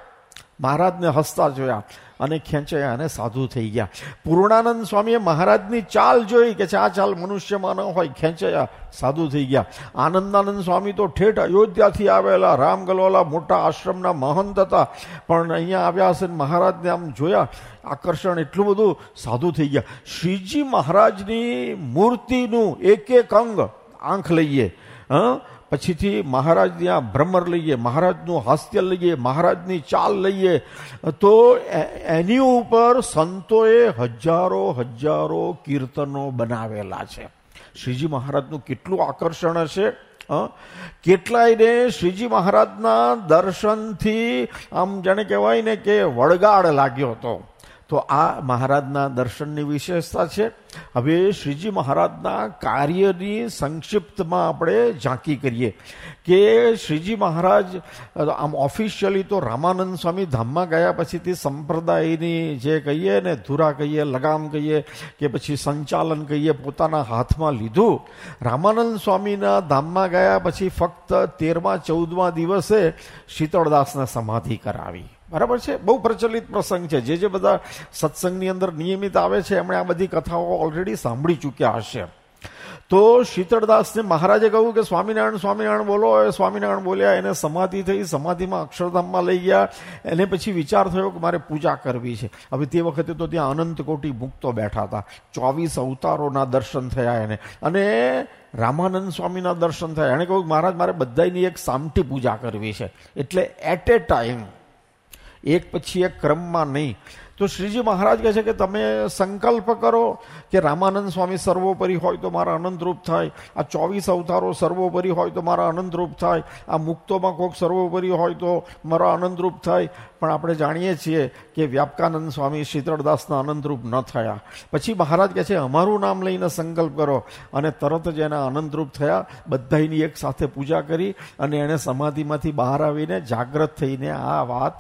મહારાજને હસતા જોયા. અને ખેંચાયા અને સાધુ થઈ ગયા. પૂર્ણાનંદ સ્વામીએ મહારાજની ચાલ જોઈ કે છે, આ ચાલ મનુષ્યમાં ન હોય, ખેંચાયા, સાધુ થઈ ગયા. આનંદાનંદ સ્વામી તો ઠેઠ અયોધ્યાથી આવેલા રામગલવાલા મોટા આશ્રમના મહંત હતા. પણ અહીંયા આવ્યા હશે મહારાજને આમ જોયા, આકર્ષણ એટલું બધું, સાધુ થઈ ગયા. શ્રીજી મહારાજની મૂર્તિનું એક એક અંગ, આંખ લઈએ, હા? પછીથી મહારાજ ત્યાં ભ્રમર લઈએ, મહારાજનું હાસ્ય લઈએ, મહારાજની ચાલ લઈએ, તો એની ઉપર સંતોએ હજારો હજારો કીર્તનો બનાવેલા છે. શ્રીજી મહારાજનું કેટલું આકર્ષણ હશે કેટલાયને શ્રીજી મહારાજના દર્શનથી આમ જાણે કહેવાય ને કે વળગાડ લાગ્યો હતો. તો આ મહારાજના દર્શનની વિશેષતા છે. હવે શ્રીજી મહારાજના કાર્યની સંક્ષિપ્તમાં આપણે ઝાંકી કરીએ કે શ્રીજી મહારાજ, આમ ઓફિશિયલી તો રામાનંદ સ્વામી ધામમાં ગયા પછીથી સંપ્રદાયની જે કહીએ ને ધુરા કહીએ, લગામ કહીએ કે પછી સંચાલન કહીએ પોતાના હાથમાં લીધું. રામાનંદ સ્વામીના ધામમાં ગયા પછી ફક્ત તેરમા, ચૌદમા દિવસે શીતળદાસને સમાધિ કરાવી. બરાબર છે? બહુ પ્રચલિત પ્રસંગ છે. જે જે બધા સત્સંગની અંદર નિયમિત આવે છે, એમણે આ બધી કથાઓ ઓલરેડી સાંભળી ચૂક્યા હશે. તો શીતળદાસને મહારાજે કહ્યું કે, સ્વામિનારાયણ સ્વામિનારાયણ બોલો. એ સ્વામિનારાયણ બોલ્યા, એને સમાધિ થઈ, સમાધિમાં અક્ષરધામમાં લઈ ગયા. એને પછી વિચાર થયો કે, મારે પૂજા કરવી છે. હવે તે વખતે તો ત્યાં અનંત કોટી મુક્તો બેઠા હતા. ચોવીસ અવતારોના દર્શન થયા એને. અને રામાનંદ સ્વામીના દર્શન થયા. એણે કહ્યું મહારાજ, મારે બધાની એક સામટી પૂજા કરવી છે. એટલે એટ એ ટાઈમ એક પછી એક ક્રમમાં નહીં. તો શ્રીજી મહારાજ કહે છે કે તમે સંકલ્પ કરો કે રામાનંદ સ્વામી સર્વોપરી હોય તો મારા અનંતરૂપ થાય. આ ચોવીસ અવતારો સર્વોપરી હોય તો મારા અનંતરૂપ થાય. આ મુક્તોમાં કોઈક સર્વોપરી હોય તો મારા અનંતરૂપ થાય. પણ આપણે જાણીએ છીએ કે વ્યાપકાનંદ સ્વામી શીતળદાસના અનંતરૂપ ન થયા. પછી મહારાજ કહે છે, અમારું નામ લઈને સંકલ્પ કરો. અને તરત જ એના અનંતરૂપ થયા. બધાની એક સાથે પૂજા કરી અને એણે સમાધિમાંથી બહાર આવીને જાગ્રત થઈને આ વાત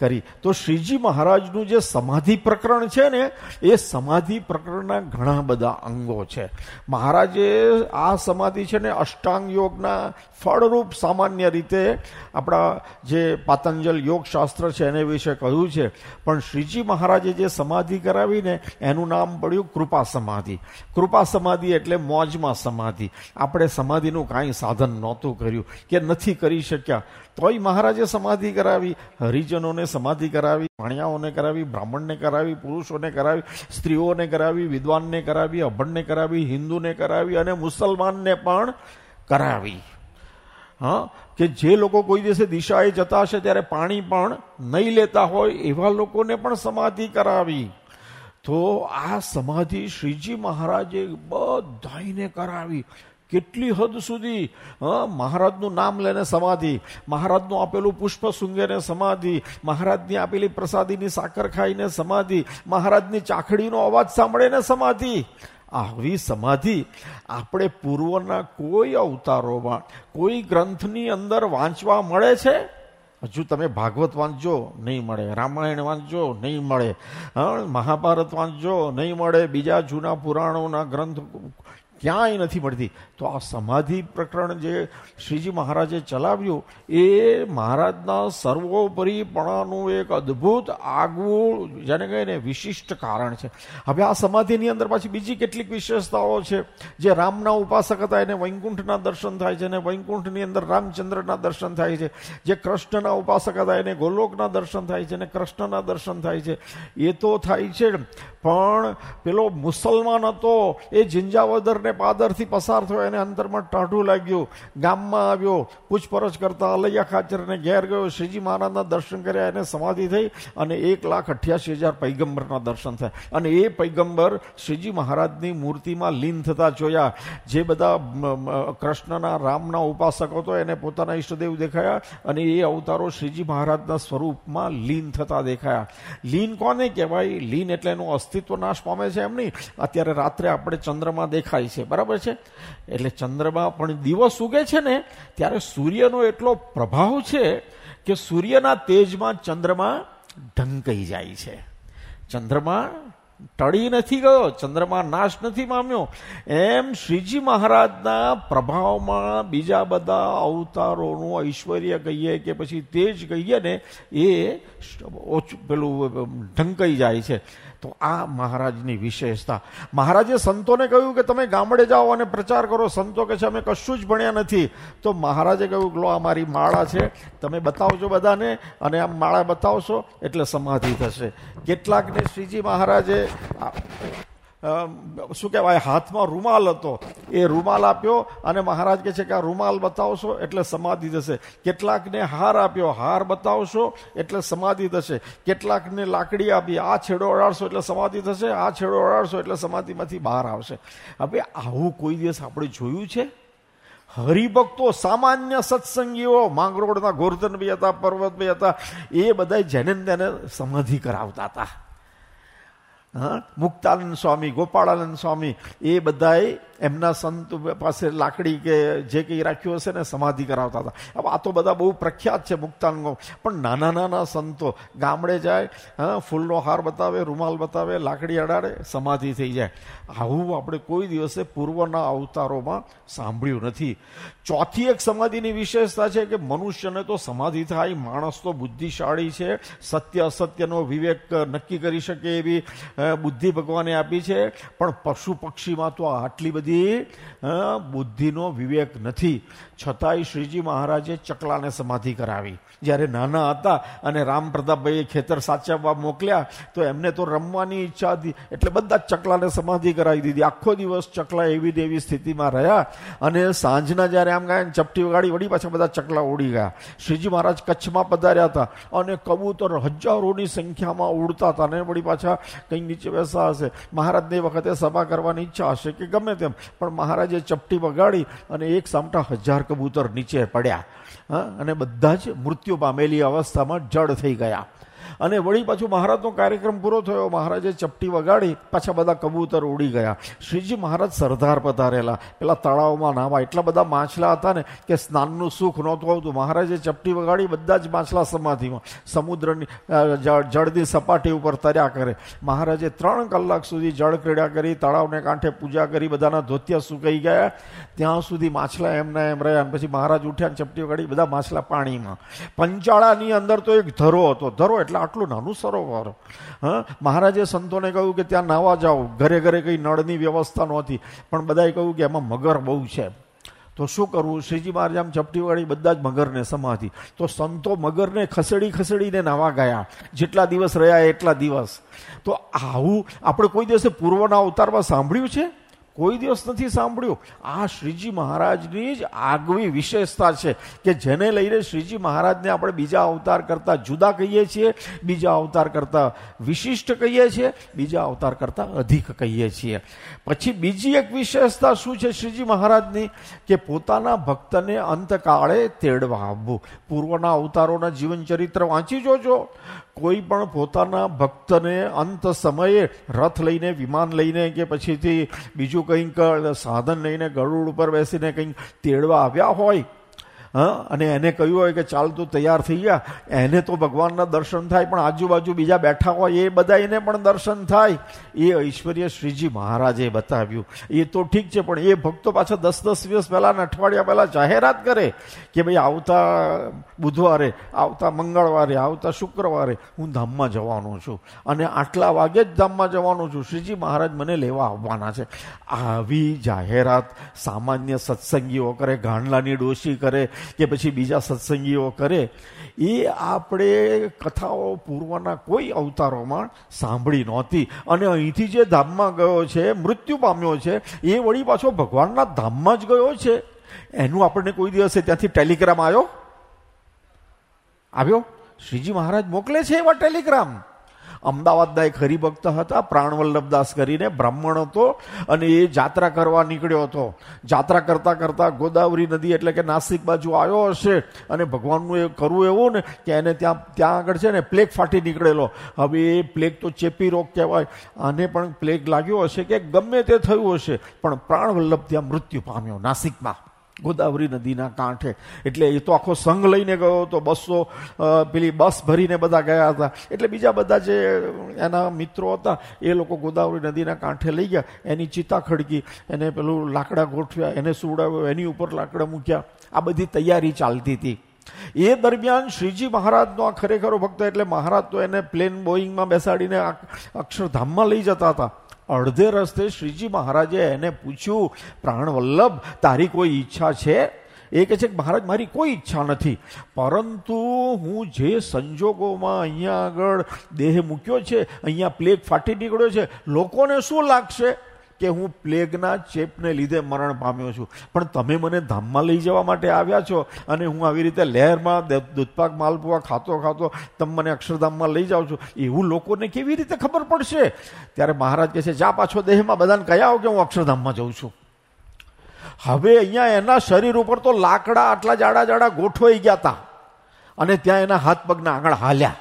કરી. તો શ્રીજી મહારાજનું જે સમાધિ પ્રકરણ છે ને, એ સમાધિ પ્રકરણના ઘણા બધા અંગો છે. મહારાજે આ સમાધિ છે ને, અષ્ટાંગ યોગના ફળરૂપ સામાન્ય રીતે આપણા જે પાતંજલ યોગશાસ્ત્ર છે એને વિશે કહ્યું છે. પણ શ્રીજી મહારાજે જે સમાધિ કરાવીને એનું નામ પડ્યું કૃપા સમાધિ. કૃપા સમાધિ એટલે મોજમાં સમાધિ. આપણે સમાધિનું કાંઈ સાધન નહોતું કર્યું કે નથી કરી શક્યા. તોય મહારાજે સમાધિ કરાવી, હરિજનોને સમાધિ કરાવી ભાણિયાઓને કરાવી, બ્રાહ્મણને કરાવી, પુરુષોને કરાવી, સ્ત્રીઓને કરાવી, વિદ્વાનને કરાવી, અભણને કરાવી, હિન્દુને કરાવી અને મુસલમાનને પણ કરાવી. હા, કે જે લોકો કોઈ દિવસે દિશાએ જતા હશે ત્યારે પાણી પણ નહીં લેતા હોય, એવા લોકોને પણ સમાધિ કરાવી. તો આ સમાધિ શ્રીજી મહારાજે બધાને કરાવી. કેટલી હદ સુધી મહારાજનું નામ લઈને સમાધિ, મહારાજનું આપેલું પુષ્પ સુંગેને સમાધિ, મહારાજની આપેલી પ્રસાદીની સાકર ખાઈને સમાધિ, મહારાજની ચાખડીનો અવાજ સાંભળીને સમાધિ. આવી સમાધિ આપણે પૂર્વના કોઈ અવતારોમાં, કોઈ ગ્રંથની અંદર વાંચવા મળે છે? હજુ તમે ભાગવત વાંચજો, નહીં મળે. રામાયણ વાંચજો, નહીં મળે. મહાભારત વાંચજો, નહીં મળે. બીજા જૂના પુરાણોના ગ્રંથ ક્યાંય નથી મળતી. તો આ સમાધિ પ્રકરણ જે શ્રીજી મહારાજે ચલાવ્યું, એ મહારાજના સર્વોપરીપણાનું એક અદ્ભુત આગવું, જેને કહીને વિશિષ્ટ કારણ છે. હવે આ સમાધિની અંદર પાછી બીજી કેટલીક વિશેષતાઓ છે, જે રામના ઉપાસક હતા, એને વૈકુંઠના દર્શન થાય છે, અને વૈકુંઠની અંદર રામચંદ્રના દર્શન થાય છે. જે કૃષ્ણના ઉપાસક હતા, એને ગોલોકના દર્શન થાય છે, અને કૃષ્ણના દર્શન થાય છે. એ તો થાય છે પણ પેલો મુસલમાન હતો, એ જિંજાવદરને પાદરથી પસાર થયો, એને અંતરમાં ટાઢું લાગ્યું. ગામમાં આવ્યો, પૂછપરછ કરતા અલૈયા ખાચરને ઘેર ગયો. શ્રીજી મહારાજના દર્શન કર્યા, એને સમાધિ થઈ અને એક લાખ અઠ્યાસી હજાર પૈગંબરના દર્શન થયા. અને એ પૈગંબર શ્રીજી મહારાજની મૂર્તિમાં લીન થતા જોયા. જે બધા કૃષ્ણના, રામના ઉપાસકો હતો એને પોતાના ઈષ્ટદેવ દેખાયા અને એ અવતારો શ્રીજી મહારાજના સ્વરૂપમાં લીન થતા દેખાયા. લીન કોને કહેવાય? લીન એટલે એનું અસ્તિત્વ નાશ પામે છે એમ નહીં. અત્યારે રાત્રે આપણે ચંદ્રમાં દેખાય છે. બરાબર છે? એટલે ચંદ્રમાં પણ દિવસ ઉગે છે ને, ત્યારે સૂર્યનો એટલો પ્રભાવ છે કે સૂર્યના તેજમાં ચંદ્રમાં ઢંકાઈ જાય છે. ચંદ્રમાં ટળી નથી ગયો, ચંદ્રમાં નાશ નથી પામ્યો. એમ શ્રીજી મહારાજના પ્રભાવમાં બીજા બધા અવતારોનું ઐશ્વર્ય કહીએ કે પછી તેજ કહીએ ને, એ ઓછું, પેલું ઢંકાઈ જાય છે. તો આ મહારાજની વિશેષતા. મહારાજે સંતોને કહ્યું કે તમે ગામડે જાઓ અને પ્રચાર કરો. સંતો કે છે, અમે કશું જ ભણ્યા નથી. તો મહારાજે કહ્યું કે લો, આ મારી માળા છે. તમે બતાવજો બધાને અને આ માળા બતાવશો એટલે સમાધિ થશે. કેટલાકને શ્રીજી મહારાજે શું કહેવાય, હાથમાં રૂમાલ હતો. એ રૂમાલ આપ્યો અને મહારાજ કહે છે કે આ રૂમાલ બતાવશો એટલે સમાધિ થશે. કેટલાકને હાર આપ્યો. હાર બતાવશો એટલે સમાધિ થશે. કેટલાકને લાકડી આપી. આ છેડો અડાડશો એટલે સમાધિ થશે. આ છેડો અડાડશો એટલે સમાધિમાંથી બહાર આવશે. હવે આવું કોઈ દિવસ આપણે જોયું છે? હરિભક્તો, સામાન્ય સત્સંગીઓ, માંગરોળના ગોરધનભાઈ હતા, પર્વતભાઈ હતા, એ બધા જેને તેને સમાધિ કરાવતા હતા. હા? મુક્તાનંદ સ્વામી, ગોપાળાનંદ સ્વામી, એ બધાએ એમના સંત પાસે લાકડી કે જે કંઈ રાખ્યું હશે ને સમાધિ કરાવતા હતા. હવે આ તો બધા બહુ પ્રખ્યાત છે મુક્તાનંદ. પણ નાના નાના સંતો, ગામડે જાય, હા, ફૂલનો હાર બતાવે, રૂમાલ બતાવે, લાકડી અડાડે, સમાધિ થઈ જાય. આવું આપણે કોઈ દિવસે પૂર્વના અવતારોમાં સાંભળ્યું નથી. ચોથી એક સમાધિની વિશેષતા છે કે મનુષ્યને તો સમાધિ થાય, માણસ તો બુદ્ધિશાળી છે, સત્ય અસત્યનો વિવેક નક્કી કરી શકે એવી બુદ્ધિ ભગવાને આપી છે પણ પશુ પક્ષીમાં તો આટલી બધી બુદ્ધિનો વિવેક નથી. છતાંય શ્રીજી મહારાજે ચકલાને સમાધિ કરાવી. જ્યારે નાના હતા અને રામ પ્રતાપભાઈએ ખેતર સાચવવા મોકલ્યા, તો એમને તો રમવાની ઈચ્છા હતી. એટલે બધા ચકલાને સમાધિ કરાવી દીધી. આખો દિવસ ચકલા એવી એવી સ્થિતિમાં રહ્યા અને સાંજના જ્યારે આમ ગયા ચપટી વગાડી, વળી પાછા બધા ચકલા ઉડી ગયા. શ્રીજી મહારાજ કચ્છમાં પધાર્યા હતા અને કબૂતર હજારોની સંખ્યામાં ઉડતા હતા અને વળી પાછા કંઈ નીચે બેસા હશે. મહારાજને વખતે સભા કરવાની ઈચ્છા હશે કે ગમે તેમ. પણ મહારાજે ચપટી વગાડી અને એક સામટા હજાર કબૂતર નીચે પડ્યા અને બધા જ મૃત્યુ પામેલી અવસ્થામાં જડ થઈ ગયા. અને વળી પાછું મહારાજનો કાર્યક્રમ પૂરો થયો. મહારાજે ચપટી વગાડી, પાછા બધા કબૂતર ઉડી ગયા. શ્રીજી મહારાજ સરદાર પધારેલા. પેલા તળાવમાં નાવા એટલા બધા માછલા હતા ને કે સ્નાનનું સુખ નહોતું આવતું. મહારાજે ચપટી વગાડી, બધા જ માછલા સમાધિમાં, સમુદ્રની જળની સપાટી ઉપર તર્યા કરે. મહારાજે ત્રણ કલાક સુધી જળ ક્રીડા કરી, તળાવને કાંઠે પૂજા કરી, બધાના ધોતિયા સુકાઈ ગયા. ત્યાં સુધી માછલા એમના એમ રહ્યા. પછી મહારાજ ઉઠ્યા ચપટી વગાડી, બધા માછલા પાણીમાં. પંચાળાની અંદર તો એક ધરો હતો. ધરો એટલે આટલું નાનું સરોવર. હા? મહારાજે સંતોને કહ્યું કે ત્યાં નાવા જાઓ. ઘરે ઘરે કંઈ નળની વ્યવસ્થા નહોતી. પણ બધાએ કહ્યું કે એમાં મગર બહુ છે. તો શું કરવું? શ્રીજી મહારાજ આમ ચપટીવાળી બધા જ મગરને સમાધિ. તો સંતો મગરને ખસેડી ખસેડીને નાવા ગયા. જેટલા દિવસ રહ્યા એટલા દિવસ. તો આવું આપણે કોઈ દિવસે પૂર્વના અવતારમાં સાંભળ્યું છે? કોઈ દિવસ નથી સાંભળ્યું. આ શ્રીજી મહારાજની જ આગવી વિશેષતા છે કે જેને લઈને શ્રીજી મહારાજને આપણે બીજા અવતાર કરતાં જુદા કહીએ છીએ, બીજા અવતાર કરતાં વિશિષ્ટ કહીએ છીએ, બીજા અવતાર કરતાં અધિક કહીએ છીએ. પછી બીજી એક વિશેષતા શું છે શ્રીજી મહારાજની? કે પોતાના ભક્તને અંતકાળે તેડવા આવવું. પૂર્વના અવતારોના જીવન ચરિત્ર વાંચી જોજો. કોઈ પણ પોતાના ભક્તને અંત સમયે રથ લઈને, વિમાન લઈને કે પછીથી બીજું કંઈક સાધન લઈને ગરુડ ઉપર બેસીને કંઈક તેડવા આવ્યા હોય હા? અને એને કહ્યું હોય કે ચાલ તું તૈયાર થઈ ગયા એને તો ભગવાનના દર્શન થાય, પણ આજુબાજુ બીજા બેઠા હોય એ બધા એને પણ દર્શન થાય. એ ઐશ્વર્ય શ્રીજી મહારાજે બતાવ્યું. એ તો ઠીક છે, પણ એ ભક્તો પાછા દસ દસ દિવસ પહેલાં અઠવાડિયા પહેલાં જાહેરાત કરે કે ભાઈ આવતા બુધવારે, આવતા મંગળવારે, આવતા શુક્રવારે હું ધામમાં જવાનો છું. અને આટલા વાગે જ ધામમાં જવાનો છું. શ્રીજી મહારાજ મને લેવા આવવાના છે. આવી જાહેરાત સામાન્ય સત્સંગીઓ કરે, ગાંડલાની ડોશી કરે કે પછી બીજા સત્સંગીઓ કરે, એ આપણે કથાઓ પૂર્વના કોઈ અવતારોમાં સાંભળી નહોતી. અને અહીંથી જે ધામમાં ગયો છે, મૃત્યુ પામ્યો છે, એ વળી પાછો ભગવાનના ધામમાં જ ગયો છે. એનું આપણને કોઈ દિવસે ત્યાંથી ટેલિગ્રામ આવ્યો? આવ્યો? શ્રીજી મહારાજ મોકલે છે એવા ટેલિગ્રામ? અમદાવાદના એક હરિભક્ત હતા, પ્રાણવલ્લભદાસ કરીને બ્રાહ્મણ હતો અને એ જાત્રા કરવા નીકળ્યો હતો. જાત્રા કરતાં કરતાં ગોદાવરી નદી એટલે કે નાસિક બાજુ આવ્યો હશે અને ભગવાનનું એ કરવું એવું ને કે એને ત્યાં ત્યાં આગળ છે ને પ્લેગ ફાટી નીકળેલો. હવે એ પ્લેગ તો ચેપી રોગ કહેવાય. આને પણ પ્લેગ લાગ્યો હશે કે ગમે તે થયું હશે, પણ પ્રાણવલ્લભ ત્યાં મૃત્યુ પામ્યો નાસિકમાં. ગોદાવરી નદીના કાંઠે. એટલે એ તો આખો સંઘ લઈને ગયો હતો, બસો પેલી બસ ભરીને બધા ગયા હતા. એટલે બીજા બધા જે એના મિત્રો હતા, એ લોકો ગોદાવરી નદીના કાંઠે લઈ ગયા. એની ચિતા ખડકી, એને પેલું લાકડા ગોઠવ્યા, એને સુવડાવ્યો, એની ઉપર લાકડા મૂક્યા. આ બધી તૈયારી ચાલતી હતી. એ દરમિયાન શ્રીજી મહારાજનો આ ખરેખરો ભક્ત, એટલે મહારાજ તો એને પ્લેન બોઈંગમાં બેસાડીને અક્ષરધામમાં લઈ જતા હતા. અડધે રસ્તે શ્રીજી મહારાજે એને પૂછ્યું, પ્રાણવલ્લભ, તારી કોઈ ઈચ્છા છે? એ કહે છે કે, મહારાજ, મારી કોઈ ઈચ્છા નથી. પરંતુ હું જે સંજોગોમાં અહીંયા આગળ દેહ મૂક્યો છે, અહીંયા પ્લેગ ફાટી નીકળ્યો છે, લોકોને શું લાગશે? કે હું પ્લેગના ચેપને લીધે મરણ પામ્યો છું. પણ તમે મને ધામમાં લઈ જવા માટે આવ્યા છો અને હું આવી રીતે લહેરમાં દૂધપાક, માલપુઆ ખાતો ખાતો તમે મને અક્ષરધામમાં લઈ જાઓ છો. એવું લોકોને કેવી રીતે ખબર પડશે? ત્યારે મહારાજ કહે છે, જા પાછો દેહમાં બધાને કયા આવો કે હું અક્ષરધામમાં જઉં છું. હવે અહીંયા એના શરીર ઉપર તો લાકડા આટલા જાડા જાડા ગોઠવાઈ ગયા હતા અને ત્યાં એના હાથ પગના આંગળા હાલ્યા.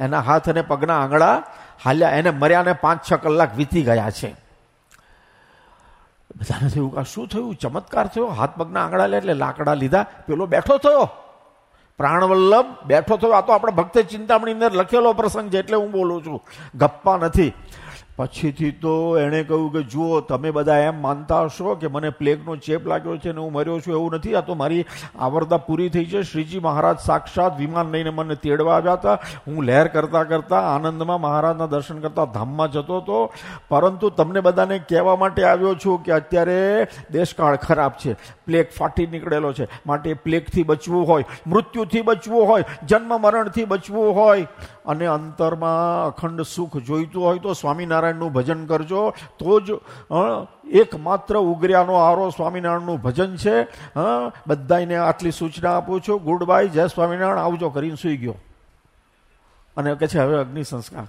એના હાથ અને પગના આંગળા હાલ્યા. એને મર્યાને પાંચ છ કલાક વીતી ગયા છે. બધાને થયું કે શું થયું? ચમત્કાર થયો. હાથ પગના આંગળા લે એટલે લાકડા લીધા. પેલો બેઠો થયો. પ્રાણવલ્લભ બેઠો થયો. આ તો આપણે ભક્ત ચિંતામણી અંદર લખેલો પ્રસંગ છે એટલે હું બોલું છું. ગપ્પા નથી. પછીથી તો એણે કહ્યું કે, જુઓ, તમે બધા એમ માનતા હશો કે મને પ્લેગનો ચેપ લાગ્યો છે ને હું મર્યો છું એવું નથી. આ તો મારી આવરદા પૂરી થઈ છે. શ્રીજી મહારાજ સાક્ષાત વિમાન લઈને મને તેડવા આવ્યા હતા. હું લહેર કરતા કરતા આનંદમાં મહારાજના દર્શન કરતા ધામમાં જતો હતો. પરંતુ તમને બધાને કહેવા માટે આવ્યો છું કે અત્યારે દેશકાળ ખરાબ છે. પ્લેગ ફાટી નીકળેલો છે. માટે પ્લેગથી બચવું હોય, મૃત્યુથી બચવું હોય, જન્મ મરણથી બચવું હોય અને અંતરમાં અખંડ સુખ જોઈતું હોય તો સ્વામિનારાયણનું ભજન કરજો. તો જ એકમાત્ર ઉગર્યાનો આરો સ્વામિનારાયણનું ભજન છે. બધાને આટલી સૂચના આપું છું. ગુડ બાય જય સ્વામિનારાયણ. આવજો, કરીને સૂઈ ગયો. અને કે છે, હવે અગ્નિ સંસ્કાર.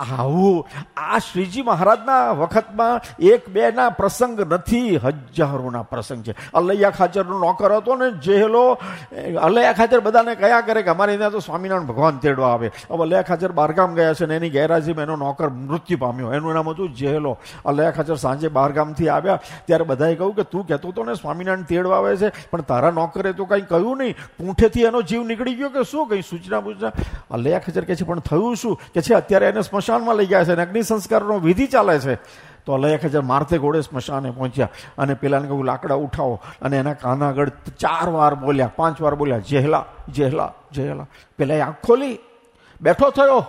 આવું, આ શ્રીજી મહારાજના વખતમાં એક બે ના પ્રસંગ નથી, હજારોના પ્રસંગ છે. અલૈયા ખાચરનો નોકર હતો ને, જેલો અલૈયા ખાચર બધાને કયા કરે કે અમારે ત્યાં તો સ્વામિનારાયણ ભગવાન તેડવા આવે. હવે અલૈયા ખાચર બહારગામ ગયા છે ને, એની ગેરહાજરીમાં એનો નોકર મૃત્યુ પામ્યો. એનું નામ હતું જેલો. અલૈયા ખાચર સાંજે બહારગામથી આવ્યા, ત્યારે બધાએ કહ્યું કે તું કહેતો હતો ને, સ્વામિનારાયણ તેડવા આવે છે, પણ તારા નોકરે તો કંઈ કહ્યું નહીં. પૂંઠેથી એનો જીવ નીકળી ગયો કે શું? કંઈ સૂચના પૂછના અલૈયા ખાચર કહે છે, પણ થયું શું? કે છે, અત્યારે એને સ્મશાનમાં લઈ ગયા છે અને અગ્નિ સંસ્કારનો વિધિ ચાલે છે. તો અલૈયા હજાર મારતે ઘોડે સ્મશાને પહોંચ્યા અને પેલાને કહ્યું, લાકડા ઉઠાવો. અને એના કાના આગળ ચાર વાર બોલ્યા, પાંચ વાર બોલ્યા, જેહલા જેહલા જેહલા. પેલા આંખ ખોલી, બેઠો થયો.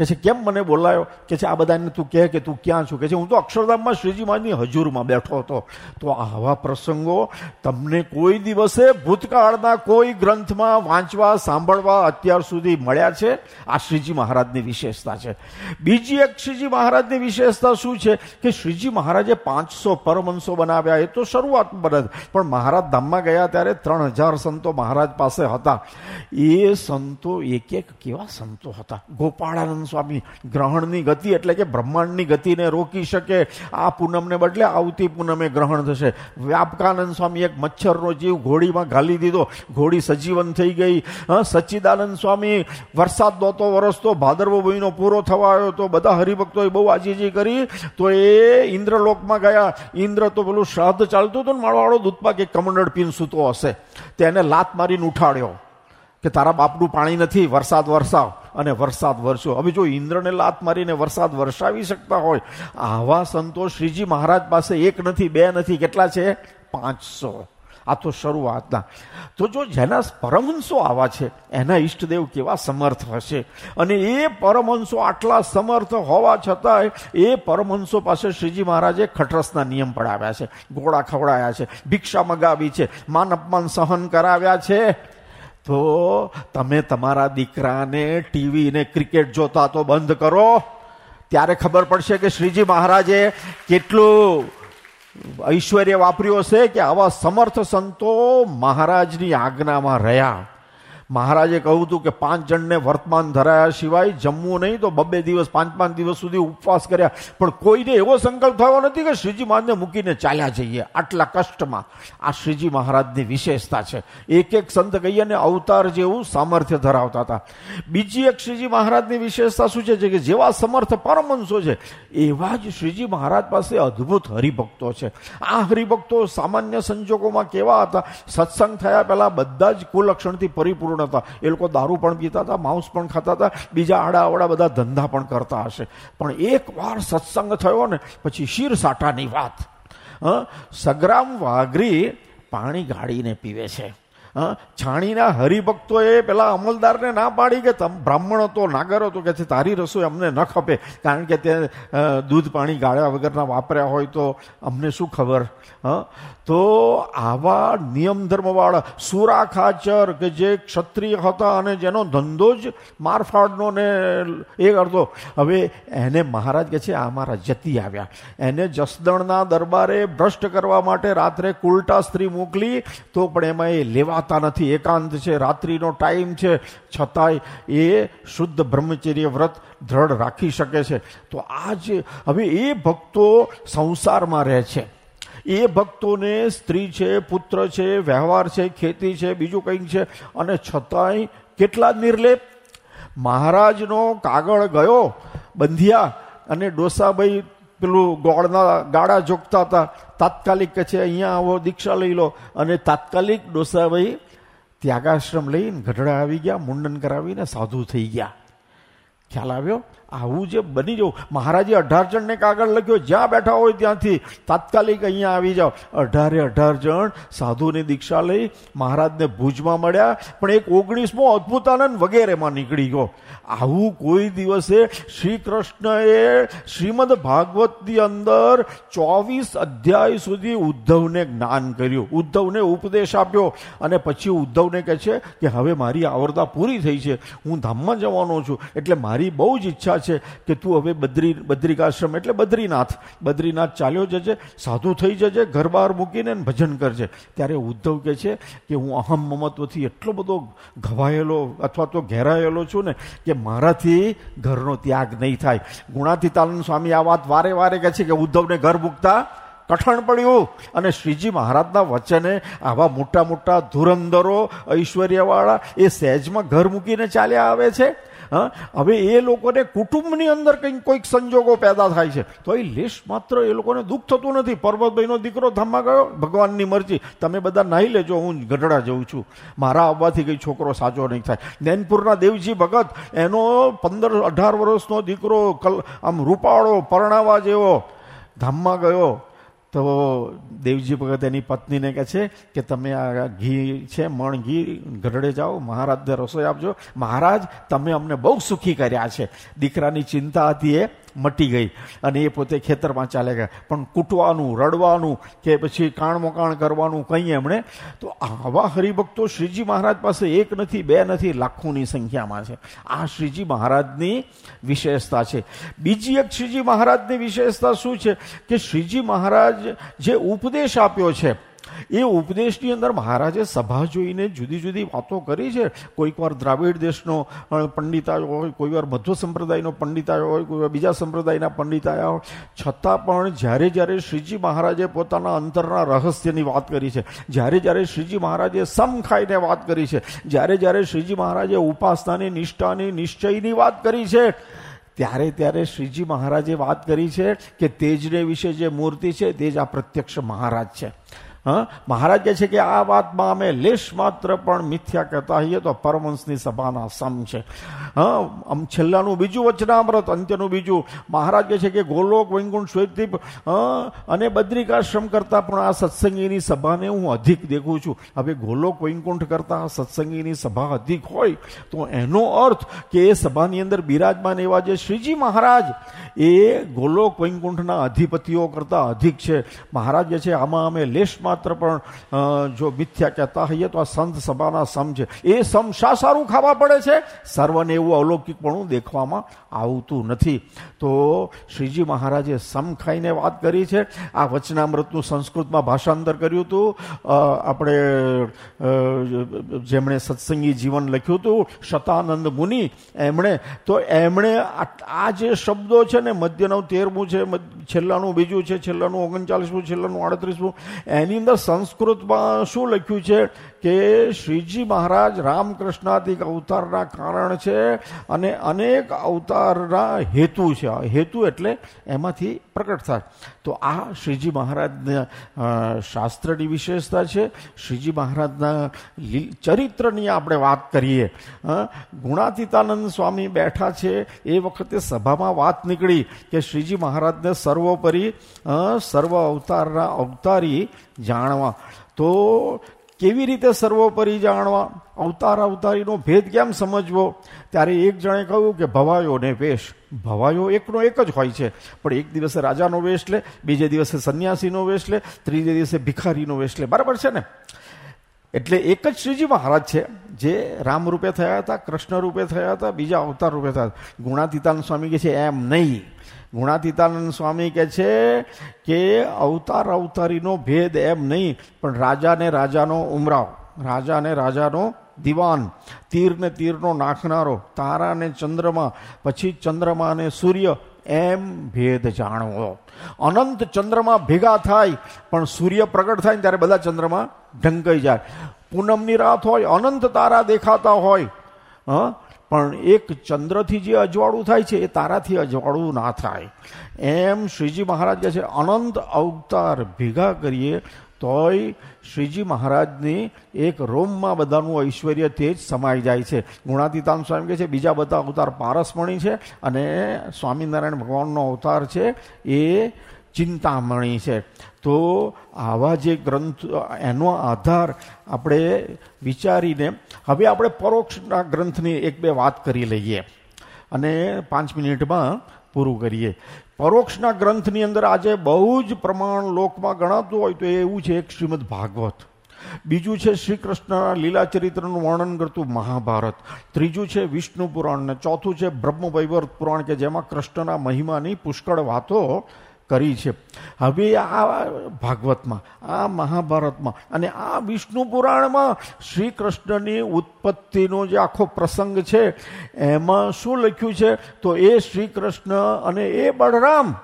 કે છે, કેમ મને બોલાયો? કે છે, આ બધાને તું કહે કે તું ક્યાં છું? કે છે, હું તો અક્ષરધામમાં શ્રીજી મહારાજની હજુરમાં બેઠો હતો. તો આવા પ્રસંગો તમને કોઈ દિવસે ભૂતકાળના કોઈ ગ્રંથમાં વાંચવા, સાંભળવા અત્યાર સુધી મળ્યા છે? આ શ્રીજી મહારાજની વિશેષતા છે. બીજી એક શ્રીજી મહારાજની વિશેષતા શું છે? કે શ્રીજી મહારાજે પાંચસો પરમંશો બનાવ્યા, એ તો શરૂઆત બને પણ મહારાજ ધામમાં ગયા ત્યારે ત્રણ હજાર સંતો મહારાજ પાસે હતા. એ સંતો એક એક કેવા સંતો હતા? ગોપાળાનંદ સ્વામી ગ્રહણની ગતિ એટલે કે બ્રહ્માંડની ગતિને રોકી શકે. આ પૂનમને બદલે આવતી પૂનમે ગ્રહણ થશે. વ્યાપકાનંદ સ્વામી એક મચ્છરનો જીવ ઘોડીમાં ઘાલી દીધો. ઘોડી સજીવન થઈ ગઈ. સચ્ચિદાનંદ સ્વામી, વરસાદ નહોતો વરસતો ભાદરવો મહિનો પૂરો થવા આવ્યો તો બધા હરિભક્તોએ બહુ આજીજી કરી. તો એ ઇન્દ્રલોકમાં ગયા. ઇન્દ્ર તો પેલું શ્રાદ્ધ ચાલતું હતું ને, માળવાળો દૂધપાક એક કમંડળ પીન સૂતો હશે. તેને લાત મારીને ઉઠાડ્યો. કે તારા બાપનું પાણી નથી, વરસાદ વરસાવ. અને વરસાદ વરસ્યો. હવે જો ઇન્દ્રને લાત મારીને વરસાદ વરસાવી શકતા હોય, આવા સંતો શ્રીજી મહારાજ પાસે એક નથી, બે નથી, કેટલા છે? પાંચસો. આ તો શરૂઆતના. તો જો જેના પરમહંસો આવા છે, એના ઈષ્ટદેવ કેવા સમર્થ હશે? અને એ પરમહંસો આટલા સમર્થ હોવા છતાંય, એ પરમહંસો પાસે શ્રીજી મહારાજે ખટરસના નિયમ પડાવ્યા છે. ગોળા ખવડાયા છે. ભિક્ષા મગાવી છે. માન અપમાન સહન કરાવ્યા છે. તો તમે તમારા દીકરાને ટીવી ને ક્રિકેટ જોતા તો બંધ કરો. ત્યારે ખબર પડશે કે શ્રીજી મહારાજે કેટલું ઐશ્વર્ય વાપર્યું હશે કે આવા સમર્થ સંતો મહારાજની આજ્ઞામાં રહ્યા. મહારાજે કહ્યું હતું કે પાંચ જણને વર્તમાન ધરાયા સિવાય જમવું નહીં તો બબે દિવસ, પાંચ પાંચ દિવસ સુધી ઉપવાસ કર્યા. પણ કોઈને એવો સંકલ્પ થયો નથી કે શ્રીજી મહારાજને મૂકીને ચાલ્યા જઈએ આટલા કષ્ટમાં. આ શ્રીજી મહારાજની વિશેષતા છે. એક એક સંત કહીએ ને અવતાર જેવું સામર્થ્ય ધરાવતા હતા. બીજી એક શ્રીજી મહારાજની વિશેષતા શું છે? કે જેવા સમર્થ પરમંશો છે, એવા જ શ્રીજી મહારાજ પાસે અદ્ભુત હરિભક્તો છે. આ હરિભક્તો સામાન્ય સંજોગોમાં કેવા હતા? સત્સંગ થયા પહેલા બધા જ કુલક્ષણથી પરિપૂર્ણ પૂર્ણ હતા એ લોકો દારૂ પણ પીતા હતા માંસ પણ ખાતા હતા, બીજા આડા આવડા બધા ધંધા પણ કરતા હશે. પણ એક વાર સત્સંગ થયો ને, પછી શીર સાટાની વાત. સગ્રામ વાઘરી પાણી ગાળીને પીવે છે. છાણીના હરિભક્તોએ પેલા અમલદારને ના પાડી કે તમ, બ્રાહ્મણ હતો નાગર હતો કે તારી રસોઈ અમને ન ખપે, કારણ કે તે દૂધ પાણી ગાળ્યા વગરના વાપર્યા હોય તો અમને શું ખબર? તો આવા નિયમ ધર્મવાળા સુરાખાચર કે જે ક્ષત્રિય હતા અને જેનો ધંધો જ મારફાડનો ને એ કરતો, હવે એને મહારાજ કે છે, આ મારા જતી આવ્યા. એને જસદણના દરબારે ભ્રષ્ટ કરવા માટે રાત્રે કુલટા સ્ત્રી મોકલી, તો પણ એમાં એ લેવા ખાતા નથી એકાંત છે, રાત્રિનો ટાઈમ છે, છતાંય એ શુદ્ધ બ્રહ્મચર્ય વ્રત દ્રઢ રાખી શકે છે. તો આ જે હવે એ ભક્તો સંસારમાં રહે છે. એ ભક્તોને સ્ત્રી છે, પુત્ર છે, વ્યવહાર છે, ખેતી છે, બીજું કંઈક છે, અને છતાંય કેટલા નિર્લેપ. મહારાજનો કાગળ ગયો, બંધિયા અને ડોસાભાઈ પેલું ગોળના ગાળા જોગતા હતા. તાત્કાલિક કે છે, અહીંયા આવો દીક્ષા લઈ લો. અને તાત્કાલિક ડોસાભાઈ ત્યાગાશ્રમ લઈને ગઢડા આવી ગયા, મુંડન કરાવીને સાધુ થઈ ગયા. ખ્યાલ આવ્યો? આવું જે બની જવું. મહારાજે અઢાર જણને કાગળ લખ્યો, જ્યાં બેઠા હોય ત્યાંથી તાત્કાલિક અહીંયા આવી જાઓ. અઢારે અઢાર જણ સાધુની દીક્ષા લઈ મહારાજને ભુજમાં મળ્યા, પણ એક ઓગણીસમો અદ્ભુતાનંદ વગેરેમાં નીકળી ગયો. આવું કોઈ દિવસે શ્રી કૃષ્ણએ શ્રીમદ ભાગવતની અંદર ચોવીસ અધ્યાય સુધી ઉદ્ધવને જ્ઞાન કર્યું. ઉદ્ધવને ઉપદેશ આપ્યો અને પછી ઉદ્ધવને કહે છે કે, હવે મારી આવરતા પૂરી થઈ છે. હું ધામમાં જવાનો છું. એટલે મારી મારી બહુ જ ઈચ્છા છે કે તું હવે બદ્રી, બદ્રિકાશ્રમ એટલે બદ્રીનાથ. બદ્રીનાથ ચાલ્યો જજે, સાધુ થઈ જજે ઘર બહાર મૂકીને ભજન કરજે. ત્યારે ઉદ્ધવ કહે છે કે હું અહમ મમત્વથી એટલો બધો ઘવાયેલો અથવા તો ઘેરાયેલો છું ને કે મારાથી ઘરનો ત્યાગ નહીં થાય. ગુણાતીતાનંદ સ્વામી આ વાત વારે વારે કહે છે કે ઉદ્ધવને ઘર મૂકતા કઠણ પડ્યું. અને શ્રીજી મહારાજના વચને આવા મોટા મોટા ધુરંધરો, ઐશ્વર્યવાળા એ સહેજમાં ઘર મૂકીને ચાલ્યા આવે છે. હા? હવે એ લોકોને કુટુંબની અંદર કંઈક કોઈક સંજોગો પેદા થાય છે. તો એ લેશ માત્ર એ લોકોને દુઃખ થતું નથી. પર્વતભાઈનો દીકરો ધામમાં ગયો, ભગવાનની મરજી. તમે બધા નાહી લેજો, હું ગઢડા જઉં છું. મારા આવવાથી કંઈ છોકરો સાચો નહીં થાય. નૈનપુરના દેવજી ભગત, એનો પંદર, અઢાર વર્ષનો દીકરો કલ, આમ રૂપાળો, પરણાવા જેવો ધામમાં ગયો. તો દેવજી ભગત એની પત્નીને કહે છે કે તમે આ ઘી છે, મણ ઘી ગઢડે જાઓ, મહારાજને રસોઈ આપજો. મહારાજ, તમે અમને બહુ સુખી કર્યા છે. દીકરાની ચિંતા હતી એ મટી ગઈ અને એ પોતે ખેતરમાં ચાલે ગયા. પણ કૂટવાનું, રડવાનું કે પછી કાણમોકાણ કરવાનું કંઈ એમણે, તો આવા હરિભક્તો શ્રીજી મહારાજ પાસે એક નથી, બે નથી, લાખોની સંખ્યામાં છે. આ શ્રીજી મહારાજની વિશેષતા છે. બીજી એક શ્રીજી મહારાજની વિશેષતા શું છે? કે શ્રીજી મહારાજ જે ઉપદેશ આપ્યો છે એ ઉપદેશની અંદર મહારાજે સભા જોઈને જુદી જુદી વાતો કરી છે. કોઈક વાર દ્રાવિડ દેશનો પંડિતાયો હોય, કોઈ વાર મધ્વ સંપ્રદાયનો પંડિતાયો હોય, કોઈ બીજા સંપ્રદાયના પંડિતાયા હોય. છતાં પણ જ્યારે જ્યારે શ્રીજી મહારાજે પોતાના અંતરના રહસ્યની વાત કરી છે, જ્યારે જ્યારે શ્રીજી મહારાજે સમ ખાઈને વાત કરી છે, જ્યારે જ્યારે શ્રીજી મહારાજે ઉપાસનાની નિષ્ઠાની, નિશ્ચયની વાત કરી છે, ત્યારે ત્યારે શ્રીજી મહારાજે વાત કરી છે કે તેજને વિશે જે મૂર્તિ છે, તે જ આ પ્રત્યક્ષ મહારાજ છે. મહારાજ કહે છે કે આ વાતમાં અમે લેશ માત્ર પણ મિથ્યા કહેતા હોઈએ તો પરમંશની સભાના સમ છે. આમ છેલ્લાનું બીજું વચનામૃત, અંત્યનું બીજું. મહારાજ કહે છે કે ગોલોક, વૈકુંઠ, શ્વેતદીપ અને બદ્રિકાશ્રમ કરતાં પણ આ સત્સંગીની સભાને હું અધિક દેખું છું. હવે ગોલોક, વૈકુંઠ કરતાં સત્સંગીની સભા અધિક હોય તો એનો અર્થ કે એ સભાની અંદર બિરાજમાન એવા જે શ્રીજી મહારાજ, એ ગોલોક, વૈકુંઠના અધિપતિઓ કરતાં અધિક છે. મહારાજ જે છે, આમાં અમે લેશમાં માત્ર પણ જો મિથ્યા કહેતા હોઈએ તો આ સંત સભાના સમ છે. એ સમ શા સારું ખાવા પડે છે? સર્વને એવું અલૌકિકપણું દેખવામાં આવતું નથી. તો શ્રીજી મહારાજે સમ ખાઈને વાત કરી છે. આ વચનામૃતનું સંસ્કૃતમાં ભાષાંતર કર્યું હતું. આપણે જેમણે સત્સંગી જીવન લખ્યું હતું, શતાનંદ મુનિ, એમણે, તો એમણે આ જે શબ્દો છે ને, મધ્યનું તેરમું છે છેલ્લાનું બીજું છે, છેલ્લાનું ઓગણચાલીસમું, છેલ્લાનું આડત્રીસમું, એની અંદર સંસ્કૃતમાં શું લખ્યું છે કે શ્રીજી મહારાજ રામકૃષ્ણાદિક અવતારના કારણ છે અને અનેક અવતારના હેતુ છે. હેતુ એટલે એમાંથી પ્રકટ થાય. તો આ શ્રીજી મહારાજના શાસ્ત્રની વિશેષતા છે. શ્રીજી મહારાજના ચરિત્રની આપણે વાત કરીએ. ગુણાતીતાનંદ સ્વામી બેઠા છે. એ વખતે સભામાં વાત નીકળી કે શ્રીજી મહારાજને સર્વોપરી સર્વ અવતારના અવતારી જાણવા. તો કેવી રીતે સર્વોપરી જાણવા? અવતાર અવતારીનો ભેદ કેમ સમજવો? ત્યારે એક જણે કહ્યું કે ભવાયો ને વેશ. ભવાયો એકનો એક જ હોય છે. પણ એક દિવસે રાજાનો વેશ લે, બીજે દિવસે સંન્યાસીનો વેશ લે, ત્રીજે દિવસે ભિખારીનો વેશ લે. બરાબર છે ને? એટલે એક જ શ્રીજી મહારાજ છે. જે રામ રૂપે થયા હતા, કૃષ્ણ રૂપે થયા હતા, બીજા અવતાર રૂપે થયા ગુણાતીતાન સ્વામી કે છે, એમ નહીં. ગુણાતીતાનંદ સ્વામી કહે છે કે અવતાર અવતારીનો ભેદ એમ નહીં, પણ રાજાને રાજાનો ઉમરાવ, રાજાને રાજાનો દિવાન, તીરને તીરનો નાખનારો, તારાને ચંદ્રમા, પછી ચંદ્રમાને સૂર્ય એમ ભેદ જાણવો. અનંત ચંદ્રમાં ભેગા થાય, પણ સૂર્ય પ્રગટ થાય ને ત્યારે બધા ચંદ્રમાં ઢંકાઈ જાય. પૂનમની રાત હોય, અનંત તારા દેખાતા હોય, હા? પણ એક ચંદ્રથી જે અજવાળું થાય છે, એ તારાથી અજવાળું ના થાય. એમ શ્રીજી મહારાજ કહે છે, અનંત અવતાર ભેગા કરીએ, તોય શ્રીજી મહારાજની એક રોમમાં બધાનું ઐશ્વર્ય તેજ સમાઈ જાય છે. ગુણાતીતાન સ્વામી કહે છે, બીજા બધા અવતાર પારસમણી છે અને સ્વામિનારાયણ ભગવાનનો અવતાર છે, એ ચિંતામણી છે. તો આવા જે ગ્રંથ, એનો આધાર આપણે વિચારીને, હવે આપણે પરોક્ષના ગ્રંથની એક બે વાત કરી લઈએ. અને પાંચ મિનિટમાં પૂરું કરીએ. પરોક્ષના ગ્રંથની અંદર આજે બહુ જ પ્રમાણ લોકમાં ગણાતું હોય તો એવું છે એક શ્રીમદ ભાગવત. બીજું છે શ્રી કૃષ્ણના લીલા ચરિત્રનું વર્ણન કરતું મહાભારત. ત્રીજું છે વિષ્ણુ પુરાણ. ને ચોથું છે બ્રહ્મ વૈવર્ત પુરાણ કે જેમાં કૃષ્ણના મહિમાની પુષ્કળ વાતો કરી છે. હવે આ ભાગવતમાં, આ મહાભારતમાં અને આ વિષ્ણુ પુરાણમાં શ્રી કૃષ્ણની ઉત્પત્તિનો જે આખો પ્રસંગ છે, એમાં શું લખ્યું છે? તો એ શ્રી કૃષ્ણ અને એ બળરામ,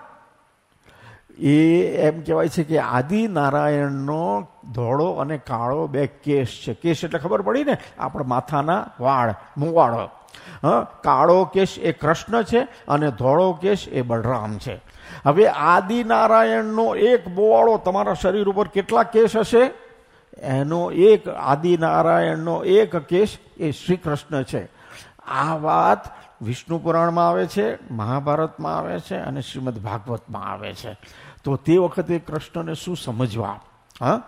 એ એમ કહેવાય છે કે આદિ નારાયણનો ધોળો અને કાળો બે કેસ છે. કેસ એટલે ખબર પડી ને? આપણા માથાના વાળ, મુવાળો. કાળો કેશ એ કૃષ્ણ છે અને ધોળો કેશ એ બળરામ છે. હવે આદિનારાયણનો એક બોવાળો તમારા શરીર ઉપર કેટલા કેસ હશે? એનો એક આદિનારાયણનો એક કેસ એ શ્રી કૃષ્ણ છે. આ વાત વિષ્ણુ પુરાણમાં આવે છે, મહાભારતમાં આવે છે અને શ્રીમદ ભાગવતમાં આવે છે. તો તે વખતે કૃષ્ણને શું સમજવા? હા?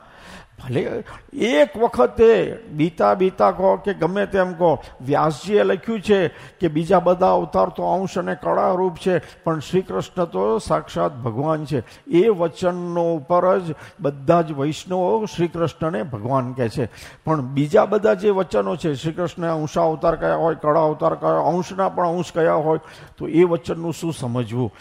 ભલે એક વખતે બીતા બીતા કહો કે ગમે તેમ કહો, વ્યાસજીએ લખ્યું છે કે બીજા બધા અવતાર તો અંશ અને કળારૂપ છે, પણ શ્રી કૃષ્ણ તો સાક્ષાત ભગવાન છે. એ વચનનો ઉપર જ બધા જ વૈષ્ણવો શ્રી કૃષ્ણને ભગવાન કહે છે. પણ બીજા બધા જે વચનો છે શ્રી કૃષ્ણ અંશા અવતાર કયા હોય, કળા અવતાર કયા, અંશના પણ અંશ કયા હોય, તો એ વચનનું શું સમજવું?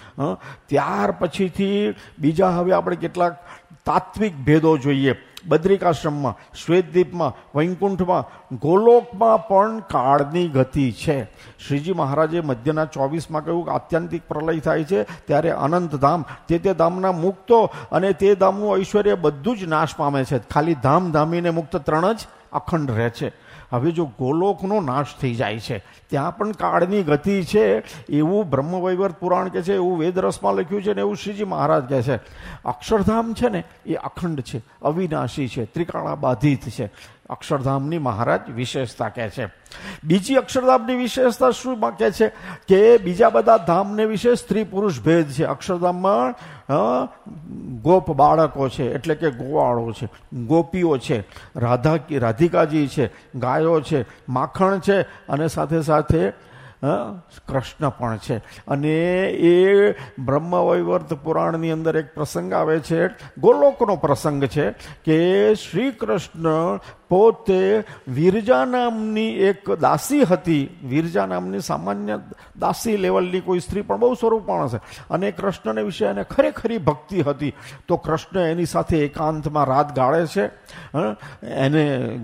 ત્યાર પછીથી બીજા હવે આપણે કેટલાક તાત્વિક ભેદો જોઈએ. બદ્રિકાશ્રમમાં શ્વેતદ્વીપમાં વૈકુંઠમાં, ગોલોકમાં પણ કાળની ગતિ છે. શ્રીજી મહારાજે મધ્યના ચોવીસમાં કહ્યું કે આત્યંતિક પ્રલય થાય છે, ત્યારે અનંતધામ તે તે ધામના મુક્તો અને તે ધામનું ઐશ્વર્ય બધું જ નાશ પામે છે. ખાલી ધામ ધામીને મુક્ત ત્રણ જ અખંડ રહે છે. હવે જો ગોલોકનો નાશ થઈ જાય છે, ત્યાં પણ કાળની ગતિ છે, એવું બ્રહ્મવૈવર્ત પુરાણ કે છે, એવું વેદરસમાં લખ્યું છે ને એવું શ્રીજી મહારાજ કહે છે. અક્ષરધામ છે ને એ અખંડ છે, અવિનાશી છે ત્રિકાળા બાધિત છે. અક્ષરધામની મહારાજ વિશેષતા કહે છે. બીજી અક્ષરધામની વિશેષતા શું કહે છે? કે બીજા બધા ધામને વિશે સ્ત્રી પુરુષ ભેદ છે. અક્ષરધામમાં ગોપ બાળકો છે, એટલે કે ગોવાળો છે, ગોપીઓ છે, રાધા, રાધિકાજી છે, ગાયો છે, માખણ છે, અને સાથે સાથે કૃષ્ણ પણ છે. અને એ બ્રહ્મવૈવર્ત પુરાણની અંદર એક પ્રસંગ આવે છે, ગોલોકનો પ્રસંગ છે, કે શ્રી કૃષ્ણ પોતે વિરજા નામની એક દાસી હતી. વિરજા નામની સામાન્ય દાસી લેવલની કોઈ સ્ત્રી પણ બહુ સ્વરૂપણ હશે અને કૃષ્ણને વિશે એને ખરેખરી ભક્તિ હતી. તો કૃષ્ણ એની સાથે એકાંતમાં રાત ગાળે છે એને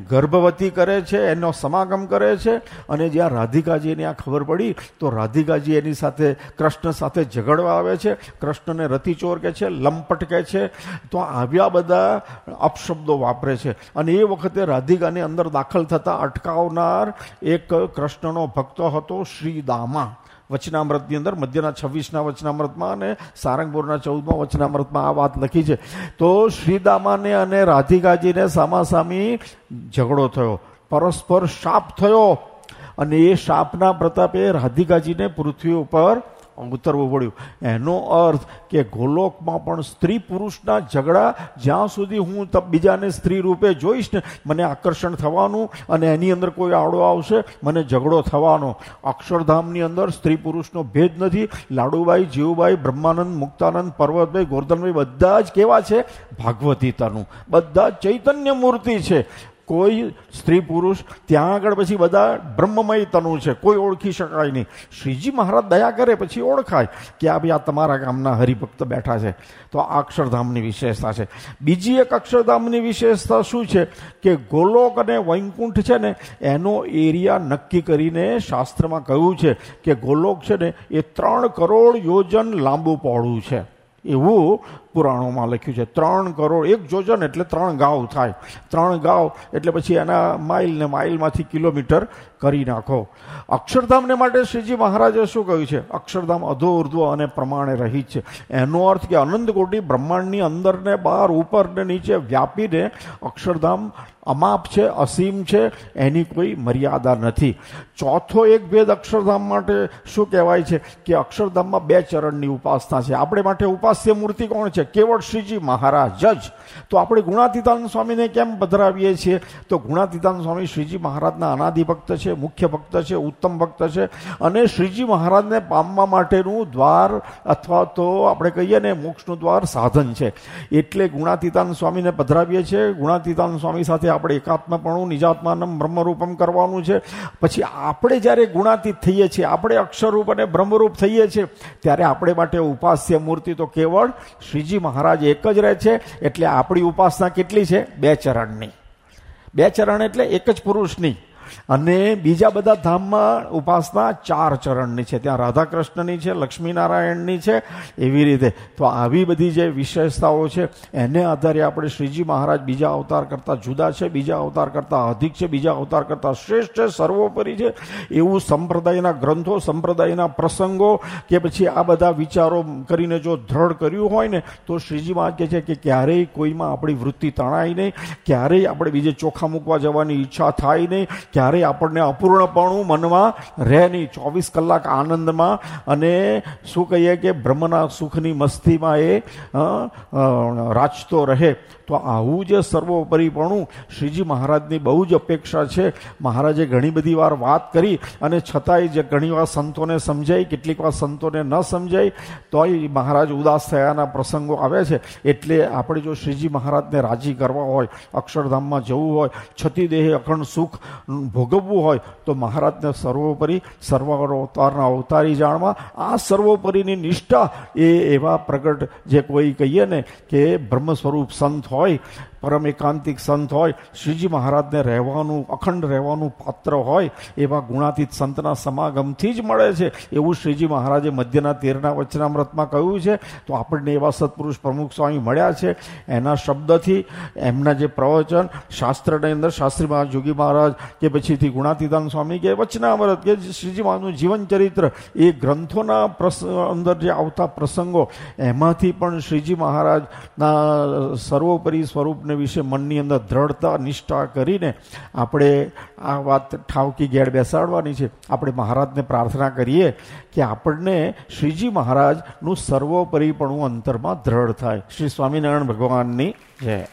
ગર્ભવતી કરે છે, એનો સમાગમ કરે છે, અને જ્યાં રાધિકાજીને આ ખબર પડી તો રાધિકાજી એની સાથે કૃષ્ણ સાથે ઝઘડવા આવે છે. કૃષ્ણને રતિચોર કહે છે, લંપટ કહે છે. તો આવ્યા બધા અપશબ્દો વાપરે છે. અને એ વખતે રાધિકાની અંદર દાખલ થતા અટકાવનાર એક કૃષ્ણનો ભક્ત હતો શ્રી દામા વચનામૃતની અંદર, મધ્યના છવ્વીસના વચનામૃતમાં અને સારંગપુરના ચૌદમાં વચનામૃતમાં આ વાત લખી છે. તો શ્રીદામાને અને રાધિકાજીને સામાસામી ઝઘડો થયો. પરસ્પર શાપ થયો. અને એ શાપના પ્રતાપે રાધિકાજીને પૃથ્વી ઉપર ઉતરવું પડ્યું. એનો અર્થ કે ગોલોકમાં પણ સ્ત્રી પુરુષના ઝઘડા, જ્યાં સુધી હું બીજાને સ્ત્રી રૂપે જોઈશ ને, મને આકર્ષણ થવાનું અને એની અંદર કોઈ આડો આવશે, મને ઝઘડો થવાનો. અક્ષરધામની અંદર સ્ત્રી પુરુષનો ભેદ નથી. લાડુભાઈ જીવુભાઈ બ્રહ્માનંદ, મુક્તાનંદ, પર્વતભાઈ, ગોરધનભાઈ બધા જ કેવા છે? ભાગવતીતાનું. બધા ચૈતન્ય મૂર્તિ છે. કોઈ સ્ત્રી પુરુષ ત્યાં આગળ પછી બધા બ્રહ્મમય તનુ છે, કોઈ ઓળખી શકાય નહીં. શ્રીજી મહારાજ દયા કરે પછી ઓળખાય કે આ ભાઈ આ તમારા ગામના હરિભક્ત બેઠા છે. તો આ અક્ષરધામની વિશેષતા છે. બીજી એક અક્ષરધામની વિશેષતા શું છે કે ગોલોક અને વૈકુંઠ છે ને, એનો એરિયા નક્કી કરીને શાસ્ત્રમાં કહ્યું છે કે ગોલોક છે ને, એ ત્રણ કરોડ યોજન લાંબુ પહોળું છે. એવું પુરાણોમાં લખ્યું છે. ત્રણ કરોડ, એક જોજન એટલે ત્રણ ગાવ થાય. ત્રણ ગાવ એટલે પછી એના માઇલ ને માઇલમાંથી કિલોમીટર કરી નાખો. અક્ષરધામને માટે શ્રીજી મહારાજે શું કહ્યું છે? અક્ષરધામ અધો ઉર્ધ્વ અને પ્રમાણે રહી છે. એનો અર્થ કે અનંત કોટી બ્રહ્માંડની અંદર ને બહાર ઉપર ને નીચે વ્યાપીને અક્ષરધામ અમાપ છે, અસીમ છે, એની કોઈ મર્યાદા નથી. ચોથો એક ભેદ અક્ષરધામ માટે શું કહેવાય છે કે અક્ષરધામમાં બે ચરણની ઉપાસના છે. આપણે માટે ઉપાસ્ય મૂર્તિ કોણ છે? કેવળ શ્રીજી મહારાજ જ. તો આપણે ગુણાતીતાન સ્વામીને કેમ પધરાવીએ છીએ? તો ગુણાતીતાન સ્વામી શ્રીજી મહારાજના અનાદિ ભક્ત છે, મુખ્ય ભક્ત છે, ઉત્તમ ભક્ત છે. અને શ્રીજી મહારાજને પામવા માટેનું દ્વાર અથવા તો આપણે કહીએ ને મોક્ષનું દ્વાર સાધન છે. એટલે ગુણાતીતાન સ્વામીને પધરાવીએ છીએ. ગુણાતીતાન સ્વામી સાથે આપણે એકાત્મપણું, નિજાત્માનમ, બ્રહ્મરૂપમ કરવાનું છે. પછી આપણે જ્યારે ગુણાતીત થઈએ છીએ, આપણે અક્ષરરૂપ અને બ્રહ્મરૂપ થઈએ છીએ, ત્યારે આપણે માટે ઉપાસ્ય મૂર્તિ તો કેવળ શ્રીજી મહારાજ એક જ રહે છે, એટલે આપણી ઉપાસના કેટલી છે? બે ચરણની. બે ચરણ એટલે એક જ પુરુષની. અને બીજા બધા ધામમાં ઉપાસના ચાર ચરણની છે. ત્યાં રાધાકૃષ્ણની છે, લક્ષ્મીનારાયણની છે, એવી રીતે. તો આવી બધી જે વિશેષતાઓ છે, એને આધારે આપણે શ્રીજી મહારાજ બીજા અવતાર કરતાં જુદા છે, બીજા અવતાર કરતાં અધિક છે, બીજા અવતાર કરતાં શ્રેષ્ઠ છે, સર્વોપરી છે. એવું સંપ્રદાયના ગ્રંથો, સંપ્રદાયના પ્રસંગો કે પછી આ બધા વિચારો કરીને જો દ્રઢ કર્યું હોય ને, તો શ્રીજી મહારાજ કહે છે કે ક્યારેય કોઈમાં આપણી વૃત્તિ તણાય નહીં. ક્યારેય આપણે બીજે ચોખા મૂકવા જવાની ઈચ્છા થાય નહીં. ક્યારેય આપણને અપૂર્ણપણું મનમાં રહે નહીં. ચોવીસ કલાક આનંદમાં અને શું કહીએ કે બ્રહ્મના સુખની મસ્તીમાં એ રાચતો રહે. તો આવું જે સર્વોપરીપણું શ્રીજી મહારાજની બહુ જ અપેક્ષા છે. મહારાજે ઘણી બધી વાર વાત કરી અને છતાંય જે ઘણી વાર સંતોને સમજાય કેટલીક વાર સંતોને ન સમજાય તોય મહારાજ ઉદાસ થયાના પ્રસંગો આવે છે. એટલે આપણે જો શ્રીજી મહારાજને રાજી કરવા હોય, અક્ષરધામમાં જવું હોય, છતી દેહે અખંડ સુખ ભોગવવું હોય, તો મહારાજને સર્વોપરી સર્વ અવતારના અવતારી જાણવા આ સર્વોપરીની નિષ્ઠા એ એવા પ્રગટ જે કોઈ કહીએ ને કે બ્રહ્મ સ્વરૂપ સંત હોય પરમ એકાંતિક સંત હોય, શ્રીજી મહારાજને રહેવાનું, અખંડ રહેવાનું પાત્ર હોય, એવા ગુણાતીત સંતના સમાગમથી જ મળે છે. એવું શ્રીજી મહારાજે મધ્યના તેરના વચનામૃતમાં કહ્યું છે. તો આપણને એવા સત્પુરુષ પ્રમુખ સ્વામી મળ્યા છે. એના શબ્દથી એમના જે પ્રવચન, શાસ્ત્રની અંદર શાસ્ત્રી મહારાજ યોગી મહારાજ કે પછીથી ગુણાતીતાન સ્વામી કે વચનામૃત કે શ્રીજી મહારાજનું જીવન ચરિત્ર, એ ગ્રંથોના અંદર જે આવતા પ્રસંગો, એમાંથી પણ શ્રીજી મહારાજના સર્વોપરી સ્વરૂપને વિશે મનની અંદર દ્રઢતા, નિષ્ઠા કરીને આપણે આ વાત ઠાવકી ઘેર બેસાડવાની છે. આપણે મહારાજને પ્રાર્થના કરીએ કે આપણને શ્રીજી મહારાજનું સર્વોપરીપણું અંતરમાં દ્રઢ થાય. શ્રી સ્વામિનારાયણ ભગવાનની જય.